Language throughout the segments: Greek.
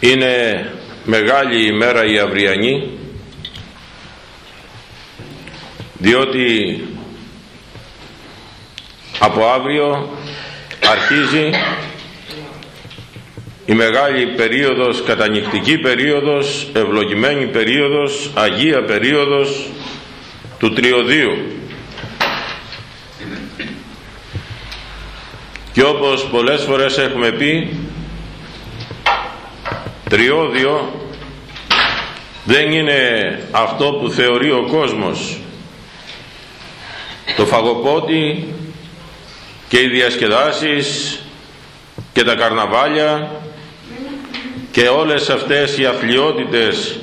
Είναι μεγάλη ημέρα η αυριανή διότι από αύριο αρχίζει η μεγάλη περίοδος, κατανυκτική περίοδος, ευλογημένη περίοδος, αγία περίοδος του Τριωδίου. Και όπως πολλές φορές έχουμε πει, Τριώδιο δεν είναι αυτό που θεωρεί ο κόσμος. Το φαγοπότη και οι διασκεδάσεις και τα καρναβάλια και όλες αυτές οι αθλειότητες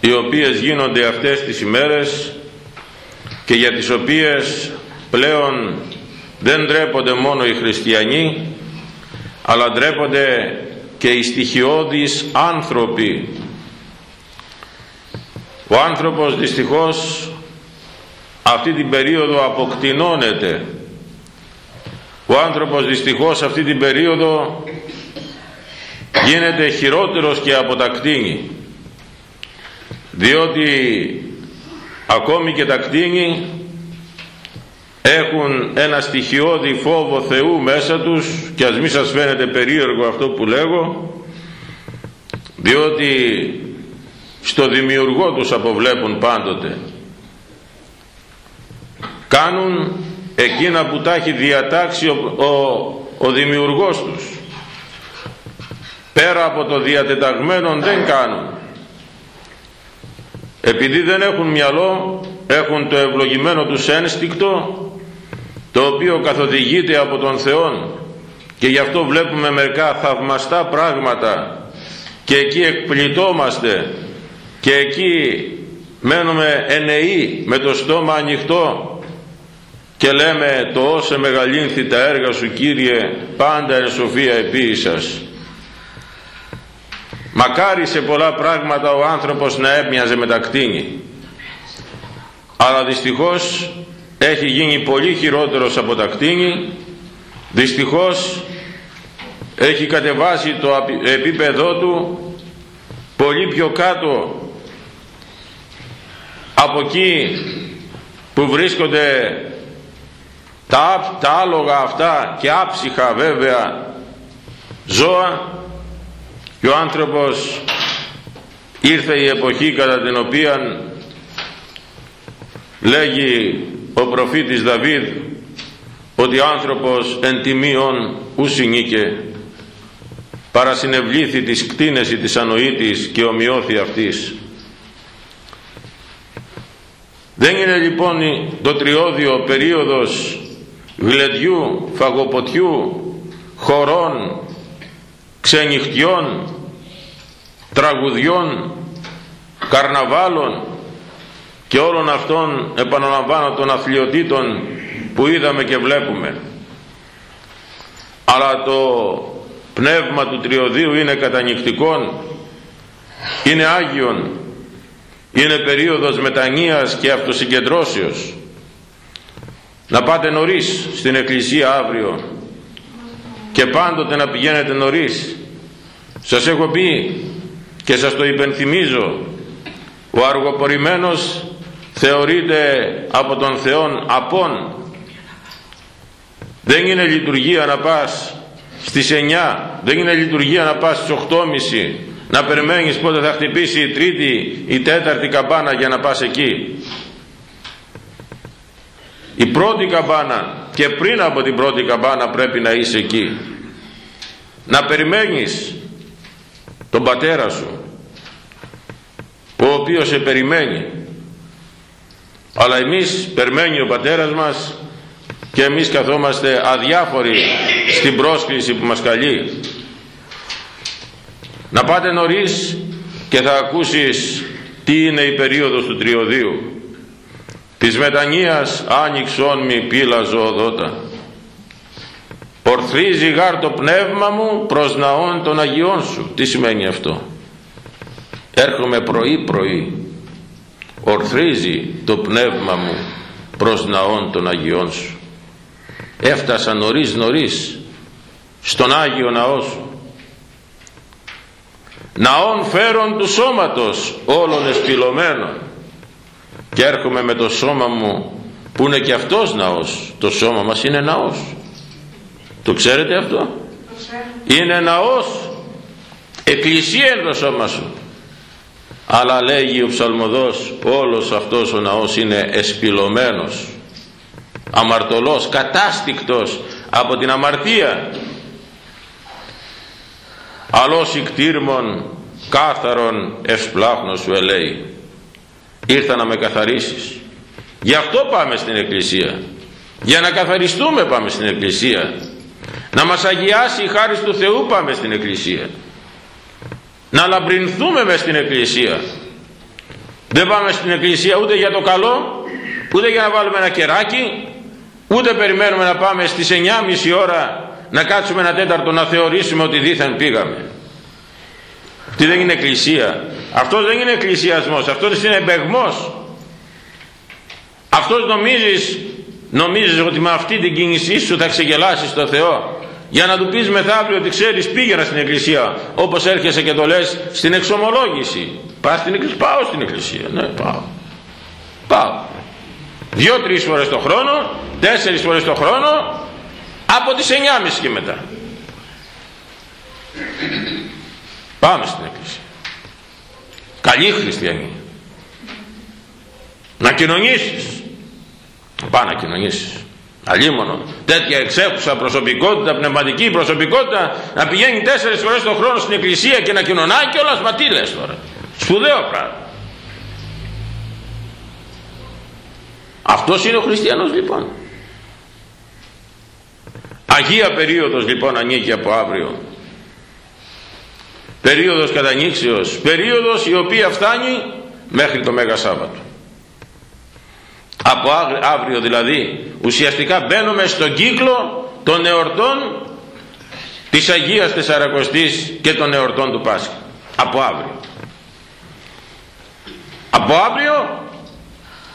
οι οποίες γίνονται αυτές τις ημέρες και για τις οποίες πλέον δεν ντρέπονται μόνο οι χριστιανοί αλλά ντρέπονται και οι στοιχειώδεις άνθρωποι. Ο άνθρωπος δυστυχώς αυτή την περίοδο αποκτηνώνεται. Ο άνθρωπος δυστυχώς αυτή την περίοδο γίνεται χειρότερος και από τα κτίνη διότι ακόμη και τα κτίνη έχουν ένα στοιχειώδη φόβο Θεού μέσα τους και ας μη σας φαίνεται περίεργο αυτό που λέγω διότι στο δημιουργό τους αποβλέπουν πάντοτε. Κάνουν εκείνα που τα έχει διατάξει ο, ο, ο δημιουργός τους. Πέρα από το διατεταγμένο δεν κάνουν. Επειδή δεν έχουν μυαλό έχουν το ευλογημένο τους ένστικτο το οποίο καθοδηγείται από τον Θεό και γι' αυτό βλέπουμε μερικά θαυμαστά πράγματα. Και εκεί εκπλητόμαστε. Και εκεί μένουμε ενεοί με το στόμα ανοιχτό. Και λέμε το όσε μεγαλύνθη τα έργα σου Κύριε πάντα εν σοφία επίησας μακάρι σε πολλά πράγματα ο άνθρωπος να έμοιαζε με τα κτίνη. Αλλά δυστυχώς έχει γίνει πολύ χειρότερος από τα κτίνη. Δυστυχώς έχει κατεβάσει το επίπεδό του πολύ πιο κάτω από εκεί που βρίσκονται τα, τα άλογα αυτά και άψυχα βέβαια ζώα. Και ο άνθρωπος ήρθε η εποχή κατά την οποία λέγει ο προφήτης Δαβίδ ότι ο άνθρωπος εν τιμίων ουσινίκε παρασυνευλήθη της κτίνεση της ανοήτης και ομοιώθη αυτής. Δεν είναι λοιπόν το τριώδιο περίοδος γλεντιού, φαγοποτιού, χορών, ξενυχτιών, τραγουδιών, καρναβάλων και όλων αυτών επαναλαμβάνω των αθλειοτήτων που είδαμε και βλέπουμε. Αλλά το πνεύμα του τριωδίου είναι κατανυκτικόν, είναι Άγιον, είναι περίοδος μετανοίας και αυτοσυγκεντρώσεως να πάτε νωρίς στην εκκλησία αύριο και πάντοτε να πηγαίνετε νωρίς σας έχω πει και σας το υπενθυμίζω ο αργοπορημένος θεωρείται από τον Θεόν απόν. Δεν είναι λειτουργία να πας στις 9 δεν είναι λειτουργία να πας στις 8.30 να περιμένεις πότε θα χτυπήσει η τρίτη η τέταρτη καμπάνα για να πας εκεί. Η πρώτη καμπάνα και πριν από την πρώτη καμπάνα πρέπει να είσαι εκεί. Να περιμένεις τον πατέρα σου ο οποίος σε περιμένει αλλά εμείς περιμένει ο πατέρας μας και εμείς καθόμαστε αδιάφοροι στην πρόσκληση που μας καλεί. Να πάτε νωρίς και θα ακούσεις τι είναι η περίοδος του τριωδίου. Της μετανοίας άνοιξον μη πύλα ζωοδότα ορθρίζει γάρ το πνεύμα μου προς ναόν των Αγιών σου. Τι σημαίνει αυτό; Έρχομαι πρωί πρωί ορθρίζει το πνεύμα μου προς ναόν των Αγιών σου. Έφτασα νωρίς νωρίς στον Άγιο Ναό σου. Ναόν φέρον του σώματος όλων εσπυλωμένων. Και έρχομαι με το σώμα μου που είναι και αυτός ναός. Το σώμα μας είναι ναός. Το ξέρετε αυτό; Είναι ναός. Εκκλησία είναι το σώμα σου αλλά λέγει ο ψαλμοδός όλος αυτός ο ναός είναι εσπυλωμένος αμαρτωλός, κατάστικτος από την αμαρτία. Αλός ικτήρμων κάθαρον ευσπλάχνος σου ελέει ήρθα να με καθαρίσεις. Γι' αυτό πάμε στην εκκλησία. Για να καθαριστούμε πάμε στην εκκλησία. Να μας αγιάσει η χάρη του Θεού πάμε στην εκκλησία να λαμπρινθούμε μες στην εκκλησία. Δεν πάμε στην εκκλησία ούτε για το καλό ούτε για να βάλουμε ένα κεράκι ούτε περιμένουμε να πάμε στις 9.30 ώρα να κάτσουμε ένα τέταρτο να θεωρήσουμε ότι δίθεν πήγαμε. Τι δεν είναι εκκλησία. Αυτός δεν είναι εκκλησιασμός αυτός είναι εμπεγμός. Αυτός νομίζεις νομίζεις ότι με αυτή την κίνησή σου θα ξεγελάσεις το Θεό για να του πεις μεθαύριο ότι ξέρεις πήγαινα στην εκκλησία όπως έρχεσαι και το λες στην εξομολόγηση. Πας στην εκκλησία πάω στην εκκλησία. Ναι πάω. Πάω. Δύο-τρεις φορές το χρόνο τέσσερις φορές το χρόνο από τις 9.30 και μετά. Πάμε στην εκκλησία. Καλή χριστιανοί. Να κοινωνήσεις. Πάμε να κοινωνήσεις αλίμονο. Τέτοια εξέχουσα προσωπικότητα πνευματική προσωπικότητα να πηγαίνει τέσσερις φορές το χρόνο στην εκκλησία και να κοινωνάει κιόλας μα τι λες τώρα. Σπουδαίο πράγμα. Αυτός είναι ο χριστιανός λοιπόν. Αγία περίοδος λοιπόν ανήκει από αύριο. Περίοδος κατανήξεως. Περίοδος η οποία φτάνει μέχρι το Μέγα Σάββατο από αύριο δηλαδή ουσιαστικά μπαίνουμε στον κύκλο των εορτών της Αγίας Τεσσαρακοστής και των εορτών του Πάσχα. Από αύριο. Από αύριο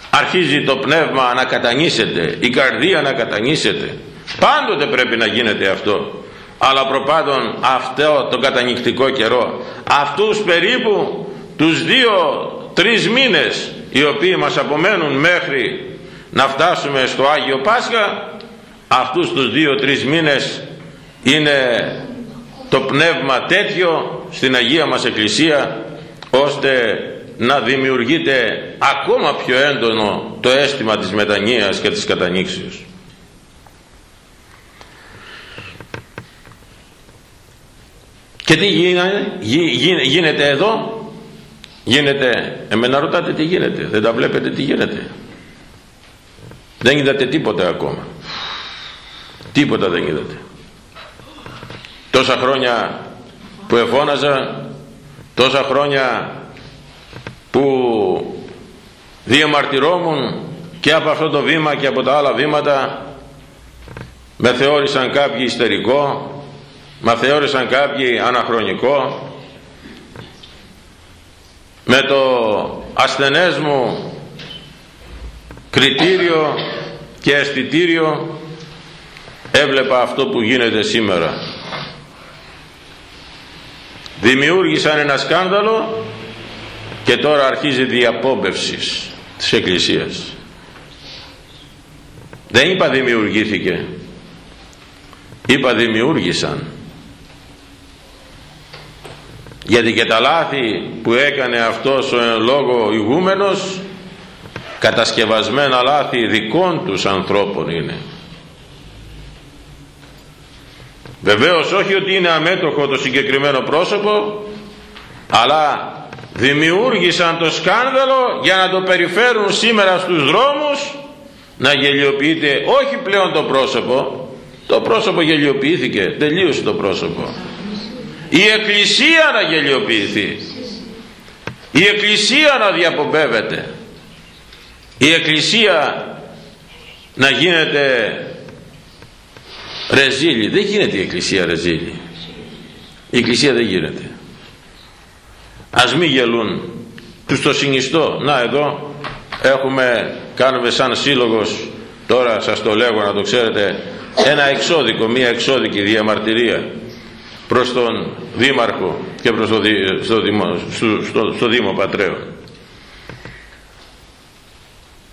αρχίζει το πνεύμα να κατανήσεται η καρδία να κατανήσεται πάντοτε πρέπει να γίνεται αυτό. Αλλά προπάντων αυτό το κατανυκτικό καιρό αυτούς περίπου τους δύο τρεις μήνες οι οποίοι μας απομένουν μέχρι να φτάσουμε στο Άγιο Πάσχα αυτούς τους δύο-τρεις μήνες είναι το πνεύμα τέτοιο στην Αγία μας Εκκλησία ώστε να δημιουργείται ακόμα πιο έντονο το αίσθημα της μετανοίας και της κατανήξεως. Και τι γίνεται εδώ; Γίνεται, εμένα ρωτάτε τι γίνεται, δεν τα βλέπετε τι γίνεται. Δεν είδατε τίποτα ακόμα. Τίποτα δεν είδατε. Τόσα χρόνια που εφώναζα, τόσα χρόνια που διαμαρτυρόμουν και από αυτό το βήμα και από τα άλλα βήματα με θεώρησαν κάποιοι ιστερικό, με θεώρησαν κάποιοι αναχρονικό με το ασθενές μου κριτήριο και αισθητήριο έβλεπα αυτό που γίνεται σήμερα. Δημιούργησαν ένα σκάνδαλο και τώρα αρχίζει διαπόμπευση της Εκκλησίας. Δεν είπα δημιουργήθηκε είπα δημιούργησαν γιατί και τα λάθη που έκανε αυτός ο λόγο ηγούμενος κατασκευασμένα λάθη δικών τους ανθρώπων είναι. Βεβαίως όχι ότι είναι αμέτωχο το συγκεκριμένο πρόσωπο αλλά δημιούργησαν το σκάνδαλο για να το περιφέρουν σήμερα στους δρόμους να γελιοποιείται όχι πλέον το πρόσωπο το πρόσωπο γελιοποιήθηκε τελείωσε το πρόσωπο η Εκκλησία να γελιοποιηθεί. Η Εκκλησία να διαπομπεύεται. Η Εκκλησία να γίνεται ρεζίλη. Δεν γίνεται η Εκκλησία ρεζίλη. Η Εκκλησία δεν γίνεται. Ας μην γελούν. Τους το συνιστώ. Να εδώ έχουμε κάνουμε σαν σύλλογος. Τώρα σας το λέγω να το ξέρετε. Ένα εξώδικο, μία εξώδικη διαμαρτυρία προς τον Δήμαρχο και προς το, στο, Δήμο, στο, στο, στο Δήμο Πατρέων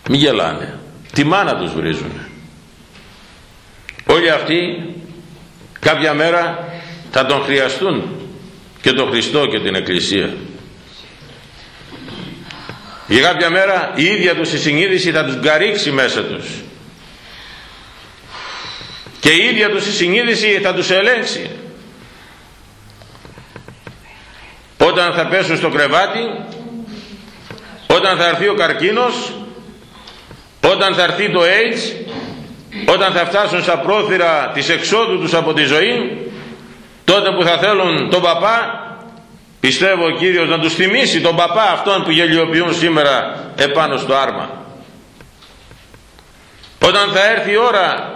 μη γελάνε. Τη μάνα τους βρίζουν. Όλοι αυτοί κάποια μέρα θα τον χρειαστούν και τον Χριστό και την Εκκλησία. Για κάποια μέρα η ίδια τους η συνείδηση θα τους γκαρίξει μέσα τους. Και η ίδια τους η συνείδηση θα τους ελέγξει όταν θα πέσουν στο κρεβάτι όταν θα έρθει ο καρκίνος όταν θα έρθει το AIDS όταν θα φτάσουν στα πρόθυρα της εξόδου τους από τη ζωή τότε που θα θέλουν τον παπά πιστεύω ο Κύριος να τους θυμίσει τον παπά αυτόν που γελιοποιούν σήμερα επάνω στο άρμα. Όταν θα έρθει η ώρα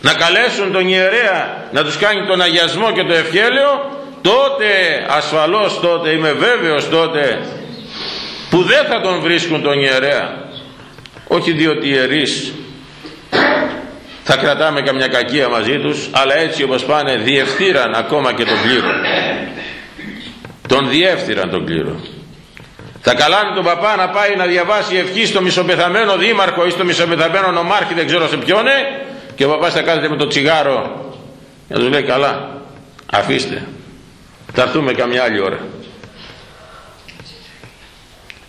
να καλέσουν τον ιερέα να τους κάνει τον αγιασμό και το ευχέλαιο τότε ασφαλώς τότε είμαι βέβαιος τότε που δεν θα τον βρίσκουν τον ιερέα. Όχι διότι ιερείς θα κρατάμε καμιά κακία μαζί τους αλλά έτσι όπως πάνε διευθύραν ακόμα και τον κλήρο. Τον διεύθυραν τον κλήρο. Θα καλάνε τον παπά να πάει να διαβάσει ευχή στο μισοπεθαμένο δήμαρχο ή στο μισοπεθαμένο νομάρχη δεν ξέρω σε ποιον και ο παπάς θα κάθεται με το τσιγάρο και τους λέει καλά αφήστε θα έρθουμε καμιά άλλη ώρα.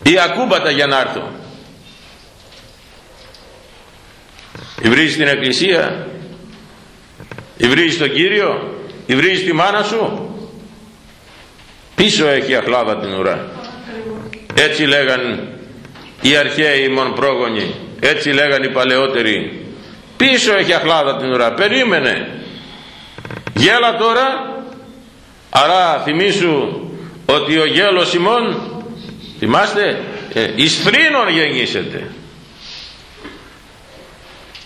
Ή ακούμπατα για να έρθω. Υβρίζεις την εκκλησία. Υβρίζεις τον Κύριο. Υβρίζεις τη μάνα σου. Πίσω έχει αχλάδα την ουρά. Έτσι λέγαν οι αρχαίοι μον πρόγονοι. Έτσι λέγαν οι παλαιότεροι. Πίσω έχει αχλάδα την ουρά. Περίμενε. Γέλα τώρα άρα θυμίσου ότι ο γέλος ημών θυμάστε ε, εις φρύνων γεννήσετε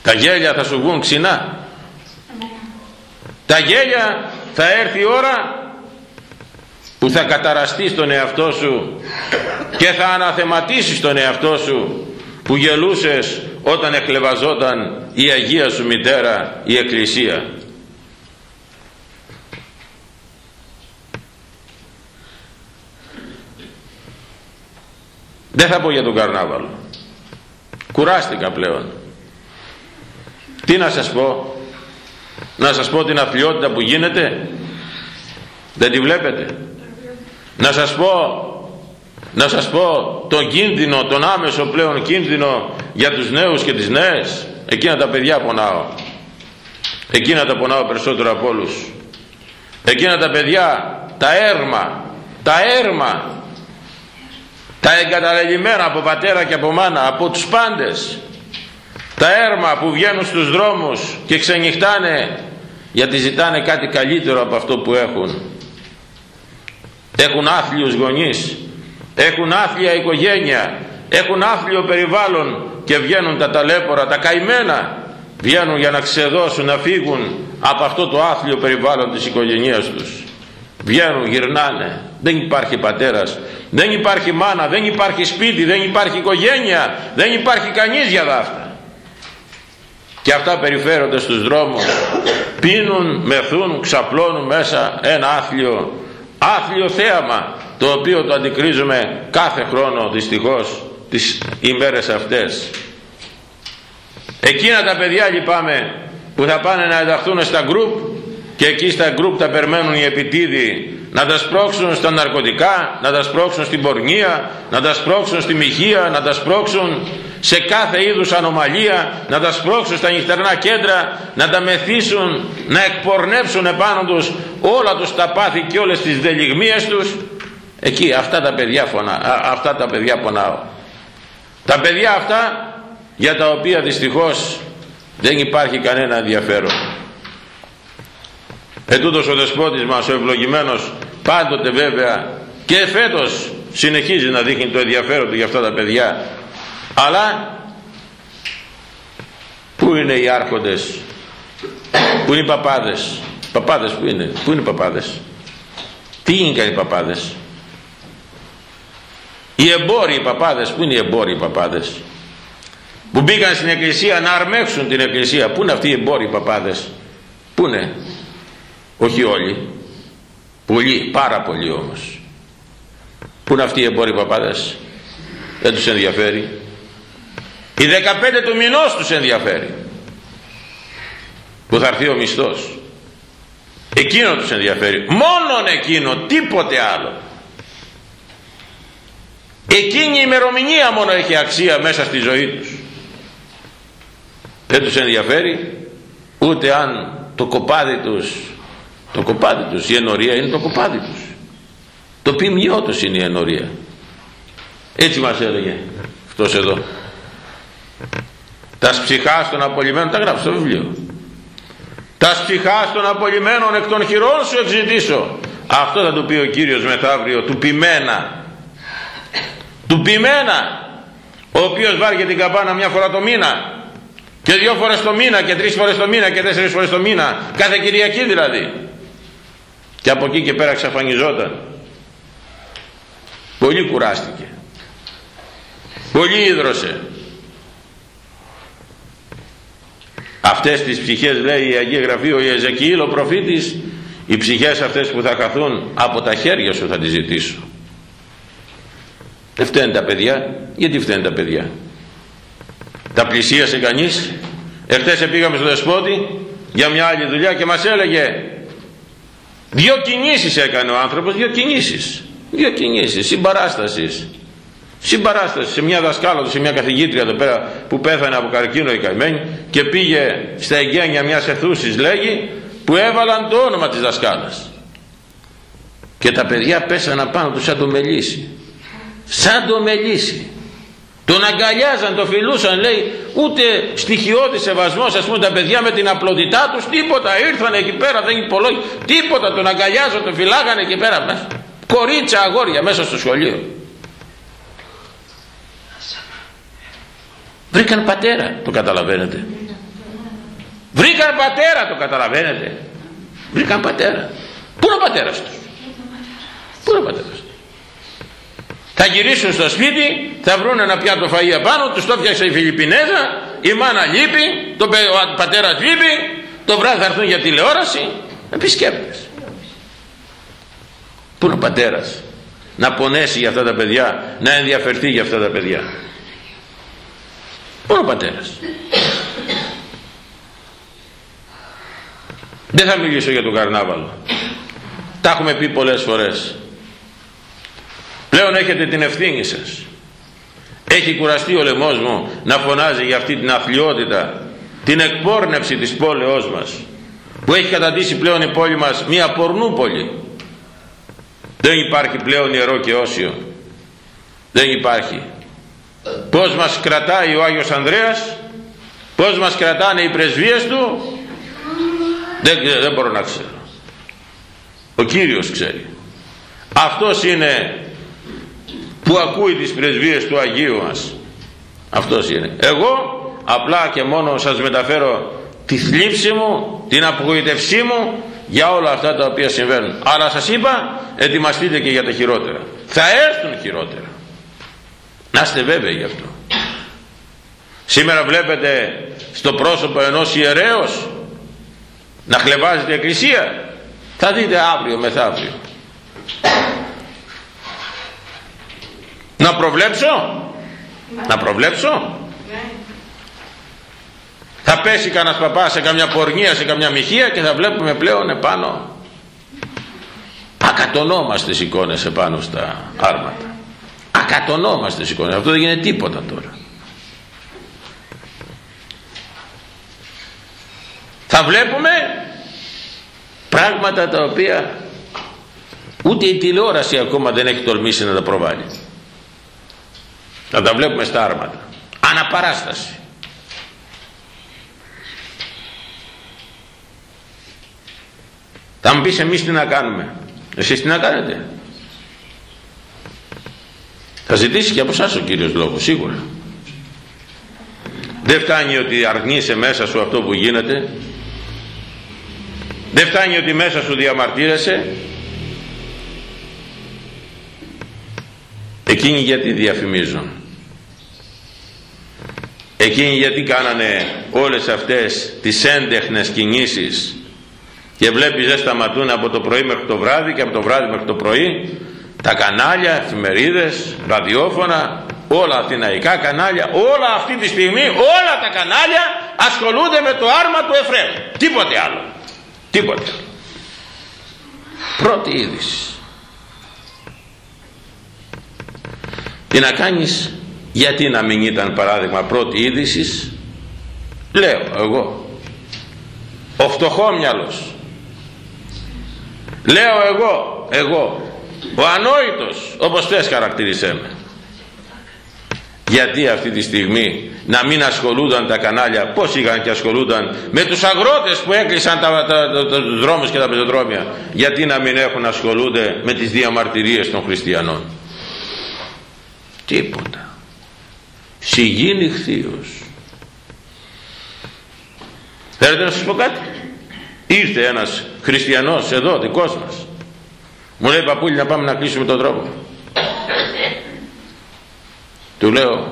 τα γέλια θα σου βγουν ξινά. Τα γέλια θα έρθει η ώρα που θα καταραστείς τον εαυτό σου και θα αναθεματίσεις τον εαυτό σου που γελούσες όταν εκλεβαζόταν η Αγία σου μητέρα η Εκκλησία δεν θα πω για τον καρνάβαλο. Κουράστηκα πλέον. Τι να σας πω; Να σας πω την αθλειότητα που γίνεται; Δεν τη βλέπετε; Να σας πω να σας πω τον κίνδυνο τον άμεσο πλέον κίνδυνο για τους νέους και τις νέες; Εκείνα τα παιδιά πονάω. Εκείνα τα πονάω περισσότερο από όλους. Εκείνα τα παιδιά τα έρμα τα έρμα τα εγκαταλελειμμένα από πατέρα και από μάνα από τους πάντες. Τα έρμα που βγαίνουν στους δρόμους και ξενυχτάνε γιατί ζητάνε κάτι καλύτερο από αυτό που έχουν. Έχουν άθλιους γονείς έχουν άθλια οικογένεια έχουν άθλιο περιβάλλον και βγαίνουν τα ταλέπορα τα καημένα. Βγαίνουν για να ξεδώσουν να φύγουν από αυτό το άθλιο περιβάλλον της οικογένειας τους βγαίνουν γυρνάνε. Δεν υπάρχει πατέρας. Δεν υπάρχει μάνα. Δεν υπάρχει σπίτι. Δεν υπάρχει οικογένεια. Δεν υπάρχει κανείς για δάφτα και αυτά περιφέρονται στους δρόμους. Πίνουν, μεθούν, ξαπλώνουν μέσα ένα άθλιο άθλιο θέαμα το οποίο το αντικρίζουμε κάθε χρόνο δυστυχώς τις ημέρες αυτές. Εκείνα τα παιδιά λυπάμαι που θα πάνε να ενταχθούν στα γκρουπ και εκεί στα γκρουπ τα περμένουν οι επιτίδοι να τα σπρώξουν στα ναρκωτικά, να τα σπρώξουν στην πορνεία, να τα σπρώξουν στη μοιχεία, να τα σπρώξουν σε κάθε είδους ανομαλία, να τα σπρώξουν στα νυχτερινά κέντρα, να τα μεθύσουν, να εκπορνεύσουν επάνω τους όλα τους τα πάθη και όλες τις δελιγμίες τους. Εκεί αυτά τα παιδιά, φωνα, αυτά τα παιδιά πονάω. Τα παιδιά αυτά για τα οποία δυστυχώς δεν υπάρχει κανένα ενδιαφέρον. Ετούτος ο δεσπότης μας ο ευλογημένος πάντοτε βέβαια και φέτος συνεχίζει να δείχνει το ενδιαφέρον του για αυτά τα παιδιά. Αλλά πού είναι οι άρχοντες πού είναι οι παπάδες παπάδες πού είναι πού είναι οι παπάδες τι είναι οι παπάδες. Οι εμπόροι οι παπάδες πού είναι οι εμπόροι οι παπάδες. Που που μπήκαν στην εκκλησία να αρμέξουν την εκκλησία πού είναι αυτοί οι εμπόροι παπάδες. Πού είναι όχι όλοι. Πολλοί πάρα πολλοί όμως. Πού είναι αυτοί οι εμπόροι παπάδες; Δεν τους ενδιαφέρει. Οι 15 του μηνός τους ενδιαφέρει. Που θα έρθει ο μισθός. Εκείνο τους ενδιαφέρει. Μόνον εκείνο τίποτε άλλο. Εκείνη η ημερομηνία μόνο έχει αξία μέσα στη ζωή τους. Δεν τους ενδιαφέρει ούτε αν το κοπάδι τους το κοπάδι τους η ενορία είναι το κοπάδι τους. Το ποιμνιό τους είναι η ενορία. Έτσι μας έλεγε αυτός εδώ. Τα ψυχά των απολυμμένων τα γράψω στο βιβλίο. Τα ψυχά των απολυμμένων εκ των χειρών σου εξητήσω αυτό θα του πει ο Κύριος μεθαύριο του ποιμένα. Του ποιμένα ο οποίος βάργε την καπάνα μια φορά το μήνα και δύο φορές το μήνα και τρεις φορές το μήνα και τέσσερις φορές το μήνα κάθε Κυριακή δηλαδή και από εκεί και πέρα ξαφανιζόταν. Πολύ κουράστηκε. Πολύ ίδρωσε. Αυτές τις ψυχές λέει η Αγία Γραφή ο Ιεζεκιήλ ο προφήτης οι ψυχές αυτές που θα χαθούν από τα χέρια σου θα τις ζητήσω. Δεν φταίνουν τα παιδιά. Γιατί φταίνουν τα παιδιά; Τα πλησίασε κανείς; Εχθές πήγαμε στο δεσπότη για μια άλλη δουλειά και μας έλεγε δύο κινήσεις έκανε ο άνθρωπος δύο κινήσεις. Δύο κινήσεις συμπαράστασης. Συμπαράστασης σε μια δασκάλα του, σε μια καθηγήτρια εδώ πέρα που πέθανε από καρκίνο η καημένη και πήγε στα εγγένεια μιας αιθούσης λέγει που έβαλαν το όνομα της δασκάλας. Και τα παιδιά πέσανε πάνω τους σαν το μελίσι. Σαν το μελίσι τον αγκαλιάζαν, τον φιλούσαν λέει ούτε στοιχειώδης σεβασμός ας πούμε τα παιδιά με την απλότητά τους τίποτα. Ήρθαν εκεί πέρα δεν υπολόγι τίποτα. Τον αγκαλιάζαν, τον φυλάγανε εκεί πέρα μέσα. κορίτσα αγόρια μέσα στο σχολείο. Βρήκαν πατέρα το καταλαβαίνετε. Βρήκαν πατέρα το καταλαβαίνετε. Βρήκαν πατέρα. Πού είναι ο πατέρας τους; Πού είναι ο πατέρας τους; Θα γυρίσουν στο σπίτι θα βρουν ένα πιάτο φαΐ απάνω τους το φτιάξε η Φιλιππινέζα η μάνα λείπει το ο πατέρας λείπει το βράδυ θα έρθουν για τηλεόραση. Επισκέπτες. Πού είναι ο πατέρας; Να πονέσει για αυτά τα παιδιά να ενδιαφερθεί για αυτά τα παιδιά. Πού είναι ο πατέρας; Δεν θα μιλήσω για τον καρνάβαλο. Τα έχουμε πει πολλές φορές πλέον έχετε την ευθύνη σας. Έχει κουραστεί ο λαιμός μου να φωνάζει για αυτή την αθλειότητα την εκπόρνευση της πόλεως μας που έχει καταντήσει πλέον η πόλη μας μια πορνούπολη δεν υπάρχει πλέον ιερό και όσιο. Δεν υπάρχει. Πως μας κρατάει ο Άγιος Ανδρέας πως μας κρατάνε οι πρεσβείες του δεν, δεν μπορώ να ξέρω. Ο Κύριος ξέρει. Αυτός είναι που ακούει τις πρεσβείες του Αγίου μας. Αυτός είναι. Εγώ απλά και μόνο σας μεταφέρω τη θλίψη μου την απογοητευσή μου για όλα αυτά τα οποία συμβαίνουν. Αλλά σας είπα ετοιμαστείτε και για τα χειρότερα θα έρθουν χειρότερα. Να είστε βέβαιοι γι' αυτό. Σήμερα βλέπετε στο πρόσωπο ενός ιερέως να χλεβάζεται η εκκλησία. Θα δείτε αύριο μεθαύριο να προβλέψω; Να προβλέψω; Θα πέσει κανένας παπάς σε καμιά πορνεία σε καμιά μοιχεία και θα βλέπουμε πλέον επάνω. Ακατονόμαστες εικόνες επάνω στα άρματα. Ακατονόμαστες εικόνες. Αυτό δεν γίνεται τίποτα τώρα. Θα βλέπουμε πράγματα τα οποία ούτε η τηλεόραση ακόμα δεν έχει τολμήσει να τα προβάλλει θα τα βλέπουμε στα άρματα. Αναπαράσταση. Θα μου πεις εμείς τι να κάνουμε. Εσείς τι να κάνετε. Θα ζητήσει και από εσάς ο Κύριος Λόγος σίγουρα. Δεν φτάνει ότι αρνείσαι μέσα σου αυτό που γίνεται. Δεν φτάνει ότι μέσα σου διαμαρτύρεσαι. Εκείνοι γιατί διαφημίζουν εκείνοι γιατί κάνανε όλες αυτές τις έντεχνες κινήσεις και βλέπεις δεν σταματούν από το πρωί μέχρι το βράδυ και από το βράδυ μέχρι το πρωί τα κανάλια, εφημερίδες, ραδιόφωνα όλα αθηναϊκά κανάλια όλα αυτή τη στιγμή όλα τα κανάλια ασχολούνται με το άρμα του Εφραίμ. Τίποτε άλλο. Τίποτε. Άλλο πρώτη είδηση. Τι να κάνεις; Γιατί να μην ήταν παράδειγμα πρώτη είδησης; Λέω εγώ. Ο φτωχόμυαλος. Λέω εγώ εγώ. Ο ανόητος όπως θες χαρακτηρισέ με. Γιατί αυτή τη στιγμή να μην ασχολούνταν τα κανάλια πως είχαν και ασχολούνταν με τους αγρότες που έκλεισαν τα, τα, τα, τα τους δρόμους και τα πεζοδρόμια. Γιατί να μην έχουν ασχολούνται με τις διαμαρτυρίες των χριστιανών; Τίποτα σιγήνει χθείος. Θέλετε να σας πω κάτι; Ήρθε ένας χριστιανός εδώ δικός μας. Μου λέει παππούλη να πάμε να κλείσουμε τον τρόπο του λέω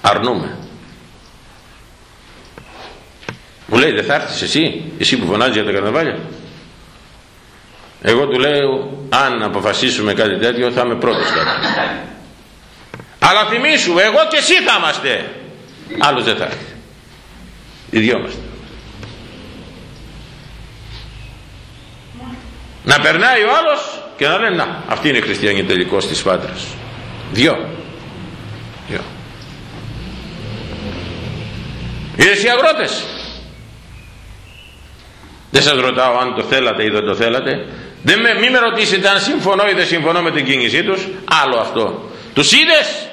αρνούμε μου λέει δεν θα έρθεις εσύ εσύ που φωνάζεις για τα καρναβάλια εγώ του λέω αν αποφασίσουμε κάτι τέτοιο θα είμαι πρώτος κάτω αλλά θυμήσου εγώ και εσύ θα είμαστε. Άλλος δεν θα έρθει οι δυο είμαστε να περνάει ο άλλος και να λένε να αυτή είναι η χριστιανή τελικός της Πάτρας δυο. Δυο. Είδες οι αγρότες. Δεν σας ρωτάω αν το θέλατε ή δεν το θέλατε. Δεν με, μη με ρωτήσετε αν συμφωνώ ή δεν συμφωνώ με την κίνησή τους. Άλλο αυτό. Τους είδες;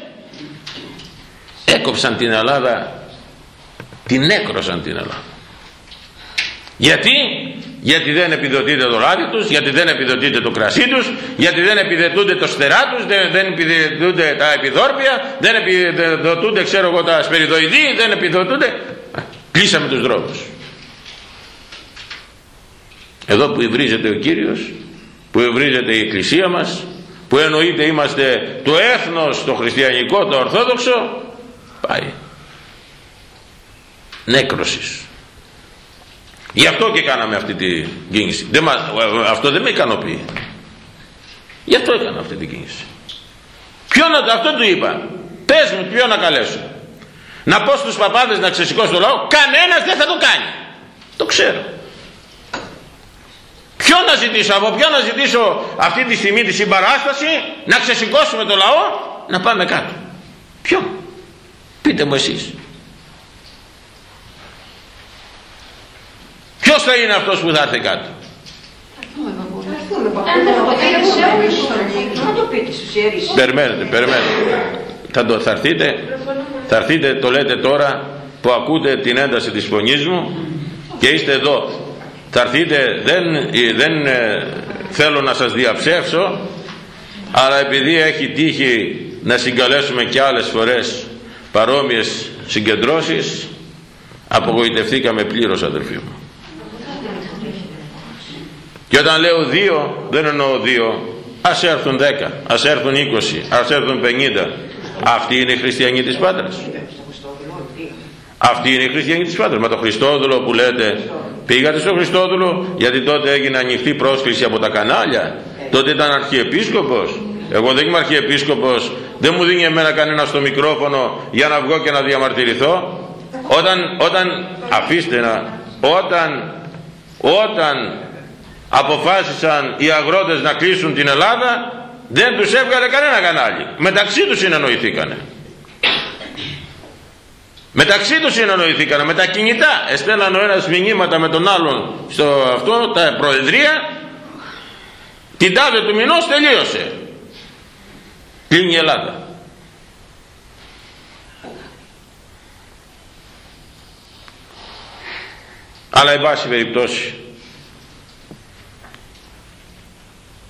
Έκοψαν την Ελλάδα την έκρωσαν την Ελλάδα. Γιατί; Γιατί δεν επιδοτείται το λάδι τους γιατί δεν επιδοτείται το κρασί τους γιατί δεν επιδοτούνται το στερά τους δεν, δεν επιδοτούνται τα επιδόρπια δεν επιδοτούνται ξέρω εγώ τα σπεριδοειδή δεν επιδοτούνται. Κλείσαμε τους δρόμους. Εδώ που υβρίζεται ο Κύριος που υβρίζεται η Εκκλησία μας που εννοείται είμαστε το έθνος το χριστιανικό το ορθόδοξο πάει. Νέκρωσης. Γι' αυτό και κάναμε αυτή την κίνηση. Δεν αυτό δεν με ικανοποιεί. Γι' αυτό έκανα αυτή την κίνηση. Ποιο να αυτό του είπα. Πες μου ποιο να καλέσω. Να πω στους παπάδες να ξεσηκώσω το λαό. Κανένας δεν θα το κάνει. Το ξέρω. Ποιο να ζητήσω, από ποιο να ζητήσω αυτή τη στιγμή τη συμπαράσταση να ξεσηκώσουμε το λαό να πάμε κάτω. Ποιο. Πείτε μου εσείς. Ποιος θα είναι αυτός που θα έρθει κάτω; Περιμένετε, περιμένετε. Θα, το, θα έρθείτε, θα έρθείτε, το λέτε τώρα που ακούτε την ένταση της φωνής μου και είστε εδώ. Θα έρθείτε, δεν, δεν ε, θέλω να σας διαψεύσω, αλλά επειδή έχει τύχει να συγκαλέσουμε και άλλες φορές παρόμοιες συγκεντρώσεις απογοητευθήκαμε πλήρως αδελφοί μου. Και όταν λέω δύο δεν εννοώ δύο. Ας έρθουν δέκα, ας έρθουν είκοσι, ας έρθουν πενήντα. Αυτή είναι η χριστιανή της Πάτρας. Αυτή είναι η χριστιανή της Πάτρας. Μα το Χριστόδουλο που λέτε πήγατε στο Χριστόδουλο γιατί τότε έγινε ανοιχτή πρόσκληση από τα κανάλια. Τότε ήταν αρχιεπίσκοπος εγώ δεν είμαι αρχιεπίσκοπος δεν μου δίνει εμένα κανένα στο μικρόφωνο για να βγω και να διαμαρτυρηθώ. Όταν, όταν αφήστε να όταν, όταν αποφάσισαν οι αγρότες να κλείσουν την Ελλάδα δεν τους έβγαλε κανένα κανάλι. Μεταξύ τους συνεννοηθήκανε. Μεταξύ τους συνεννοηθήκανε με τα κινητά. Εστέλαν ο ένας μηνύματα με τον άλλον στο αυτό τα προεδρία. Την τάδε του μηνός τελείωσε κλείνει η Ελλάδα. Αλλά εν πάση περιπτώσει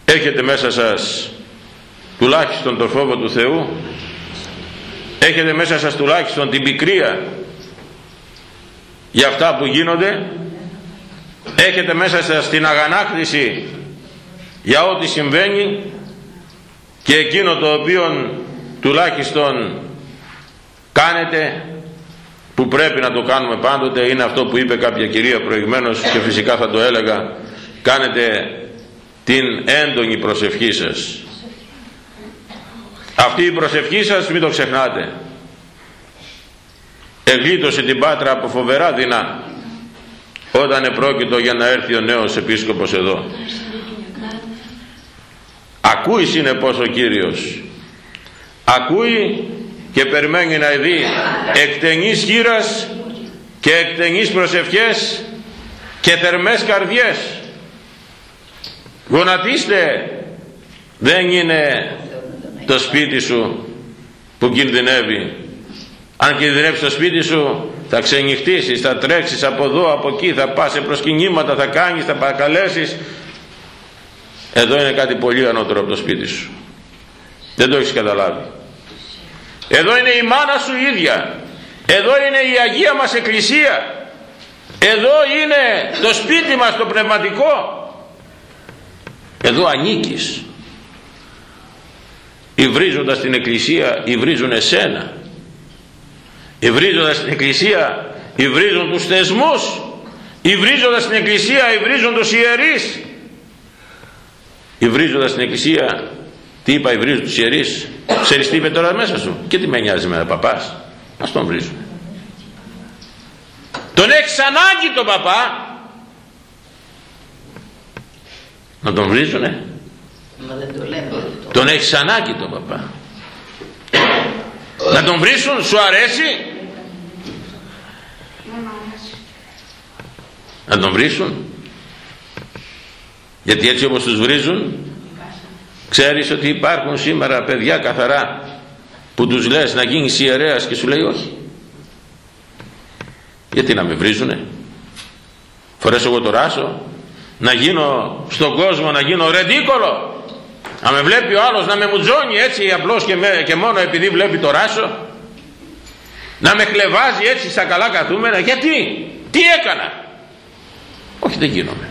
έχετε μέσα σας τουλάχιστον το φόβο του Θεού έχετε μέσα σας τουλάχιστον την πικρία για αυτά που γίνονται έχετε μέσα σας την αγανάκτηση για ό,τι συμβαίνει και εκείνο το οποίο τουλάχιστον κάνετε που πρέπει να το κάνουμε πάντοτε είναι αυτό που είπε κάποια κυρία προηγμένως και φυσικά θα το έλεγα κάνετε την έντονη προσευχή σας. Αυτή η προσευχή σας μην το ξεχνάτε εγλίτωσε την Πάτρα από φοβερά δεινά όταν επρόκειτο για να έρθει ο νέος επίσκοπος εδώ ακούει συνεπώς ο Κύριος ακούει και περιμένει να δει εκτενής χείρας και εκτενής προσευχές και θερμές καρδιές γονατίστε δεν είναι το σπίτι σου που κινδυνεύει αν κινδυνεύεις το σπίτι σου θα ξενυχτήσεις, θα τρέξεις από εδώ, από εκεί, θα πας σε προσκυνήματα, θα κάνεις, θα παρακαλέσεις. Εδώ είναι κάτι πολύ ανώτερο από το σπίτι σου. Δεν το έχεις καταλάβει. Εδώ είναι η μάνα σου ίδια. Εδώ είναι η Αγία μας Εκκλησία. Εδώ είναι το σπίτι μας το πνευματικό. Εδώ ανήκεις. Υβρίζοντας την Εκκλησία υβρίζουν εσένα υβρίζοντας την Εκκλησία υβρίζουν τους θεσμούς υβρίζοντας την Εκκλησία υβρίζουν τους ιερείς υβρίζοντας την Εκκλησία. Τι είπα υβρίζουν τους ιερείς. Ξέρεις τι είπε τώρα μέσα σου; Και τι με νοιάζει με παπάς; Ας τον βρίζουν. Τον έχεις ανάγκη τον παπά. Να τον βρίζουνε; Μα δεν το λέμε. τον έχεις ανάγκη τον παπά. Να τον βρίσουν σου αρέσει; Να τον βρίσουν γιατί έτσι όπως τους βρίζουν ξέρεις ότι υπάρχουν σήμερα παιδιά καθαρά που τους λες να γίνεις ιερέας και σου λέει όχι. Γιατί να με βρίζουνε; Φορέσω εγώ το ράσο να γίνω στον κόσμο να γίνω ρεντίκολο να με βλέπει ο άλλος να με μουτζώνει έτσι απλώς και, και μόνο επειδή βλέπει το ράσο. Να με χλεβάζει έτσι στα καλά καθούμενα. Γιατί; Τι έκανα; Όχι δεν γίνομαι.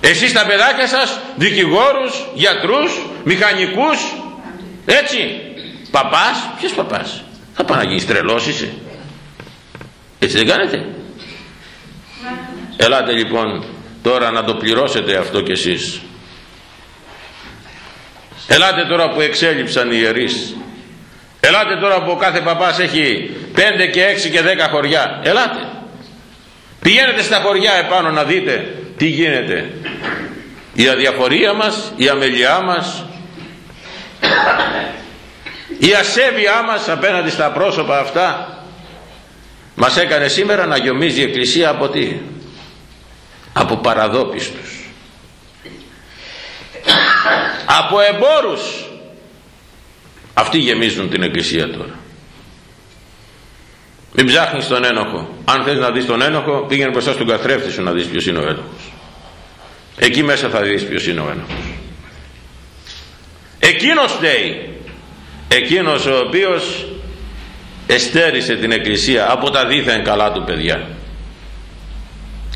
Εσείς τα παιδάκια σας δικηγόρους, γιατρούς, μηχανικούς έτσι. Παπάς, ποιος παπάς; Θα πάει να γίνεις τρελός είσαι. Έτσι δεν κάνετε. Ελάτε λοιπόν τώρα να το πληρώσετε αυτό κι εσείς. Ελάτε τώρα που εξέλιψαν οι ιερείς. Ελάτε τώρα που ο κάθε παπάς έχει 5 και 6 και 10 χωριά. Ελάτε. Πηγαίνετε στα χωριά επάνω να δείτε τι γίνεται; Η αδιαφορία μας, η αμελιά μας, η ασέβειά μας απέναντι στα πρόσωπα αυτά μας έκανε σήμερα να γιομίζει η Εκκλησία από τι; Από παραδόπιστους. Από εμπόρους. Αυτοί γεμίζουν την Εκκλησία τώρα. Μην ψάχνεις τον ένοχο. Αν θες να δεις τον ένοχο, πήγαινε μπροστά στον καθρέφτη σου να δεις ποιος είναι ο ένοχος. Εκεί μέσα θα δεις ποιος είναι ο ένοχος. Εκείνος φταίει. Εκείνος ο οποίος εστέρισε την εκκλησία από τα δίθεν καλά του παιδιά.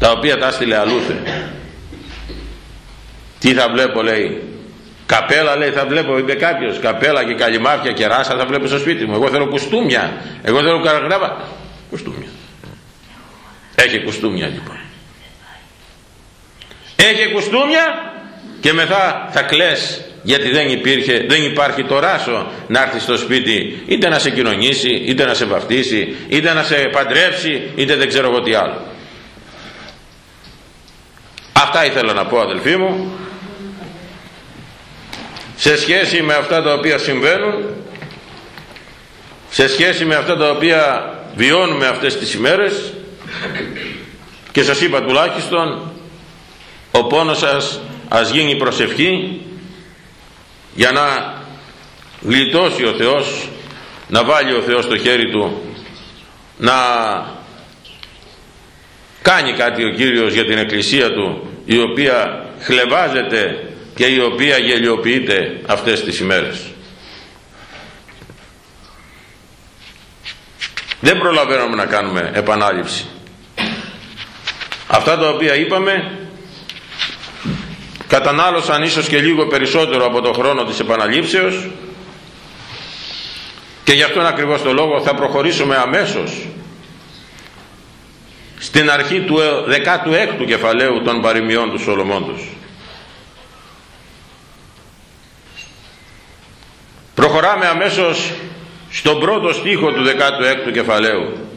Τα οποία τα έστειλε αλλούθε. Τι θα βλέπω λέει. Καπέλα λέει θα βλέπω, είπε κάποιος, καπέλα και καλυμάρια και ράσα θα βλέπω στο σπίτι μου. Εγώ θέλω κουστούμια, εγώ θέλω καραγράβα. Κουστούμια. Έχει κουστούμια λοιπόν. Έχει κουστούμια και μετά θα κλαις γιατί δεν υπήρχε, δεν υπάρχει το ράσο να έρθει στο σπίτι είτε να σε κοινωνήσει, είτε να σε βαφτίσει, είτε να σε παντρεύσει, είτε δεν ξέρω εγώ τι άλλο. Αυτά ήθελα να πω αδελφοί μου σε σχέση με αυτά τα οποία συμβαίνουν σε σχέση με αυτά τα οποία βιώνουμε αυτές τις ημέρες και σας είπα τουλάχιστον ο πόνος σας ας γίνει προσευχή για να γλιτώσει ο Θεός να βάλει ο Θεός το χέρι του να κάνει κάτι ο Κύριος για την Εκκλησία του η οποία χλεβάζεται και η οποία γελιοποιείται αυτές τις ημέρες. Δεν προλαβαίνουμε να κάνουμε επανάληψη. Αυτά τα οποία είπαμε κατανάλωσαν ίσως και λίγο περισσότερο από το χρόνο της επαναλήψεως και γι' αυτόν ακριβώς το λόγο θα προχωρήσουμε αμέσως στην αρχή του 16ου κεφαλαίου των παροιμιών του Σολομώντος. Προχωράμε αμέσως στον πρώτο στίχο του 16ου κεφαλαίου.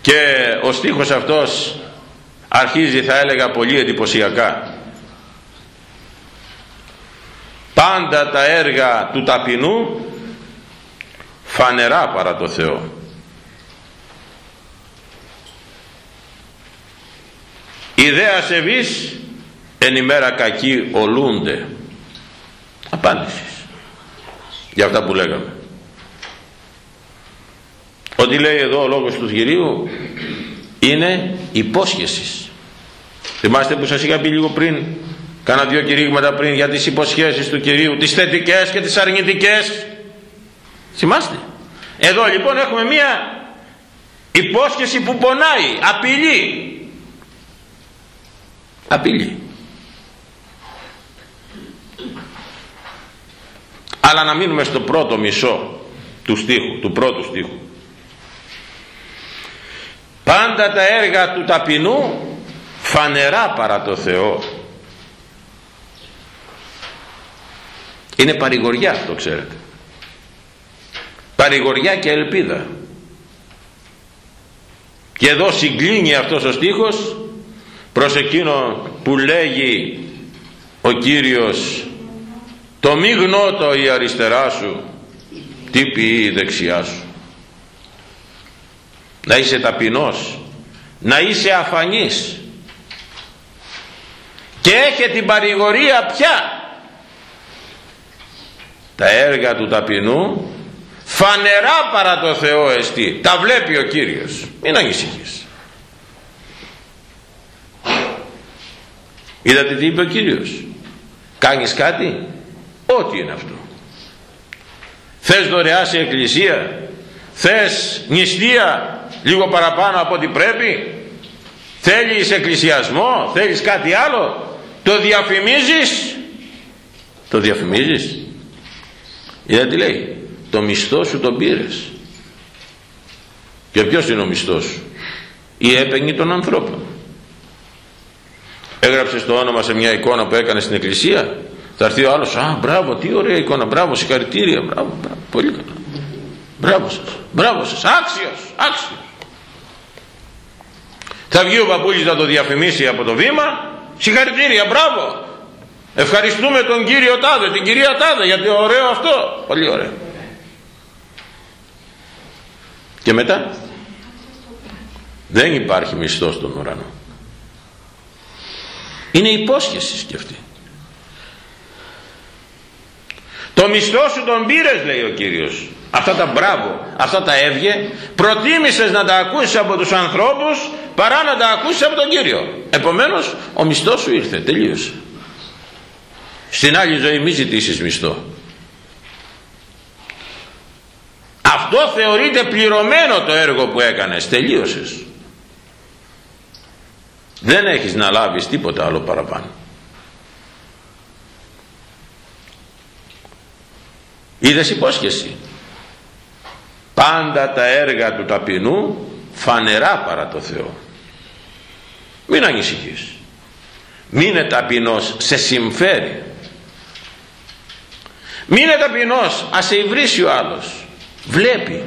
Και ο στίχος αυτός αρχίζει θα έλεγα πολύ εντυπωσιακά. Πάντα τα έργα του ταπεινού φανερά παρά το Θεό. Ιδέα σεβής εν ημέρα κακή ολούνται. Απάντησης για αυτά που λέγαμε. Ό,τι λέει εδώ ο λόγος του Θηρίου είναι υπόσχεσης. Θυμάστε που σας είχα πει λίγο πριν, κάνα δύο κηρύγματα πριν για τις υποσχέσεις του Κυρίου, τις θετικές και τις αρνητικές. Θυμάστε. Εδώ λοιπόν έχουμε μία υπόσχεση που πονάει, απειλή. Απειλή. Αλλά να μείνουμε στο πρώτο μισό του στίχου, του πρώτου στίχου. Πάντα τα έργα του ταπεινού φανερά παρά το Θεό. Είναι παρηγοριά αυτό ξέρετε. Παρηγοριά και ελπίδα. Και εδώ συγκλίνει αυτός ο στίχος προς εκείνο που λέγει ο Κύριος το μη γνώτο η αριστερά σου τι πει η δεξιά σου. Να είσαι ταπεινός να είσαι αφανής. Και έχει την παρηγορία πια. Τα έργα του ταπεινού φανερά παρά το Θεό εστί. Τα βλέπει ο Κύριος. Μην ανησυχείς. Είδατε τι είπε ο Κύριος; Κάνεις κάτι; Ό,τι είναι αυτό. Θες δωρεάς σε εκκλησία, θες νηστεία λίγο παραπάνω από ό,τι πρέπει, θέλεις εκκλησιασμό, θέλεις κάτι άλλο, το διαφημίζεις, το διαφημίζεις. Γιατί τι λέει, το μισθό σου τον πήρες. Και ποιος είναι ο μισθός; Σου, η έπαινη των ανθρώπων. Έγραψες το όνομα σε μια εικόνα που έκανε στην εκκλησία, θα έρθει ο άλλος, α, μπράβο, τι ωραία εικόνα, μπράβο, συγχαρητήρια, μπράβο, μπράβο, πολύ καλά. Μπράβο σας, μπράβο σας, άξιος, άξιος. Θα βγει ο παππούλης να το διαφημίσει από το βήμα, συγχαρητήρια, μπράβο. Ευχαριστούμε τον κύριο Τάδε, την κυρία Τάδε για το ωραίο αυτό. Πολύ ωραίο. Και μετά; Δεν υπάρχει μισθός στον ουρανό. Είναι υπόσχεσης και αυτή. Το μισθό σου τον πήρες, λέει ο Κύριος. Αυτά τα μπράβο, αυτά τα έβγε, προτίμησες να τα ακούσεις από τους ανθρώπους παρά να τα ακούσεις από τον Κύριο. Επομένως ο μισθός σου ήρθε, τελείωσε. Στην άλλη ζωή μη ζητήσεις μισθό. Αυτό θεωρείται πληρωμένο το έργο που έκανες, τελείωσες. Δεν έχεις να λάβεις τίποτα άλλο παραπάνω. Είδες υπόσχεση. Πάντα τα έργα του ταπεινού φανερά παρά το Θεό. Μην ανησυχείς. Μείνε ταπεινός σε συμφέρει. Μείνε ταπεινός ας σε υβρίσει ο άλλος. Βλέπει.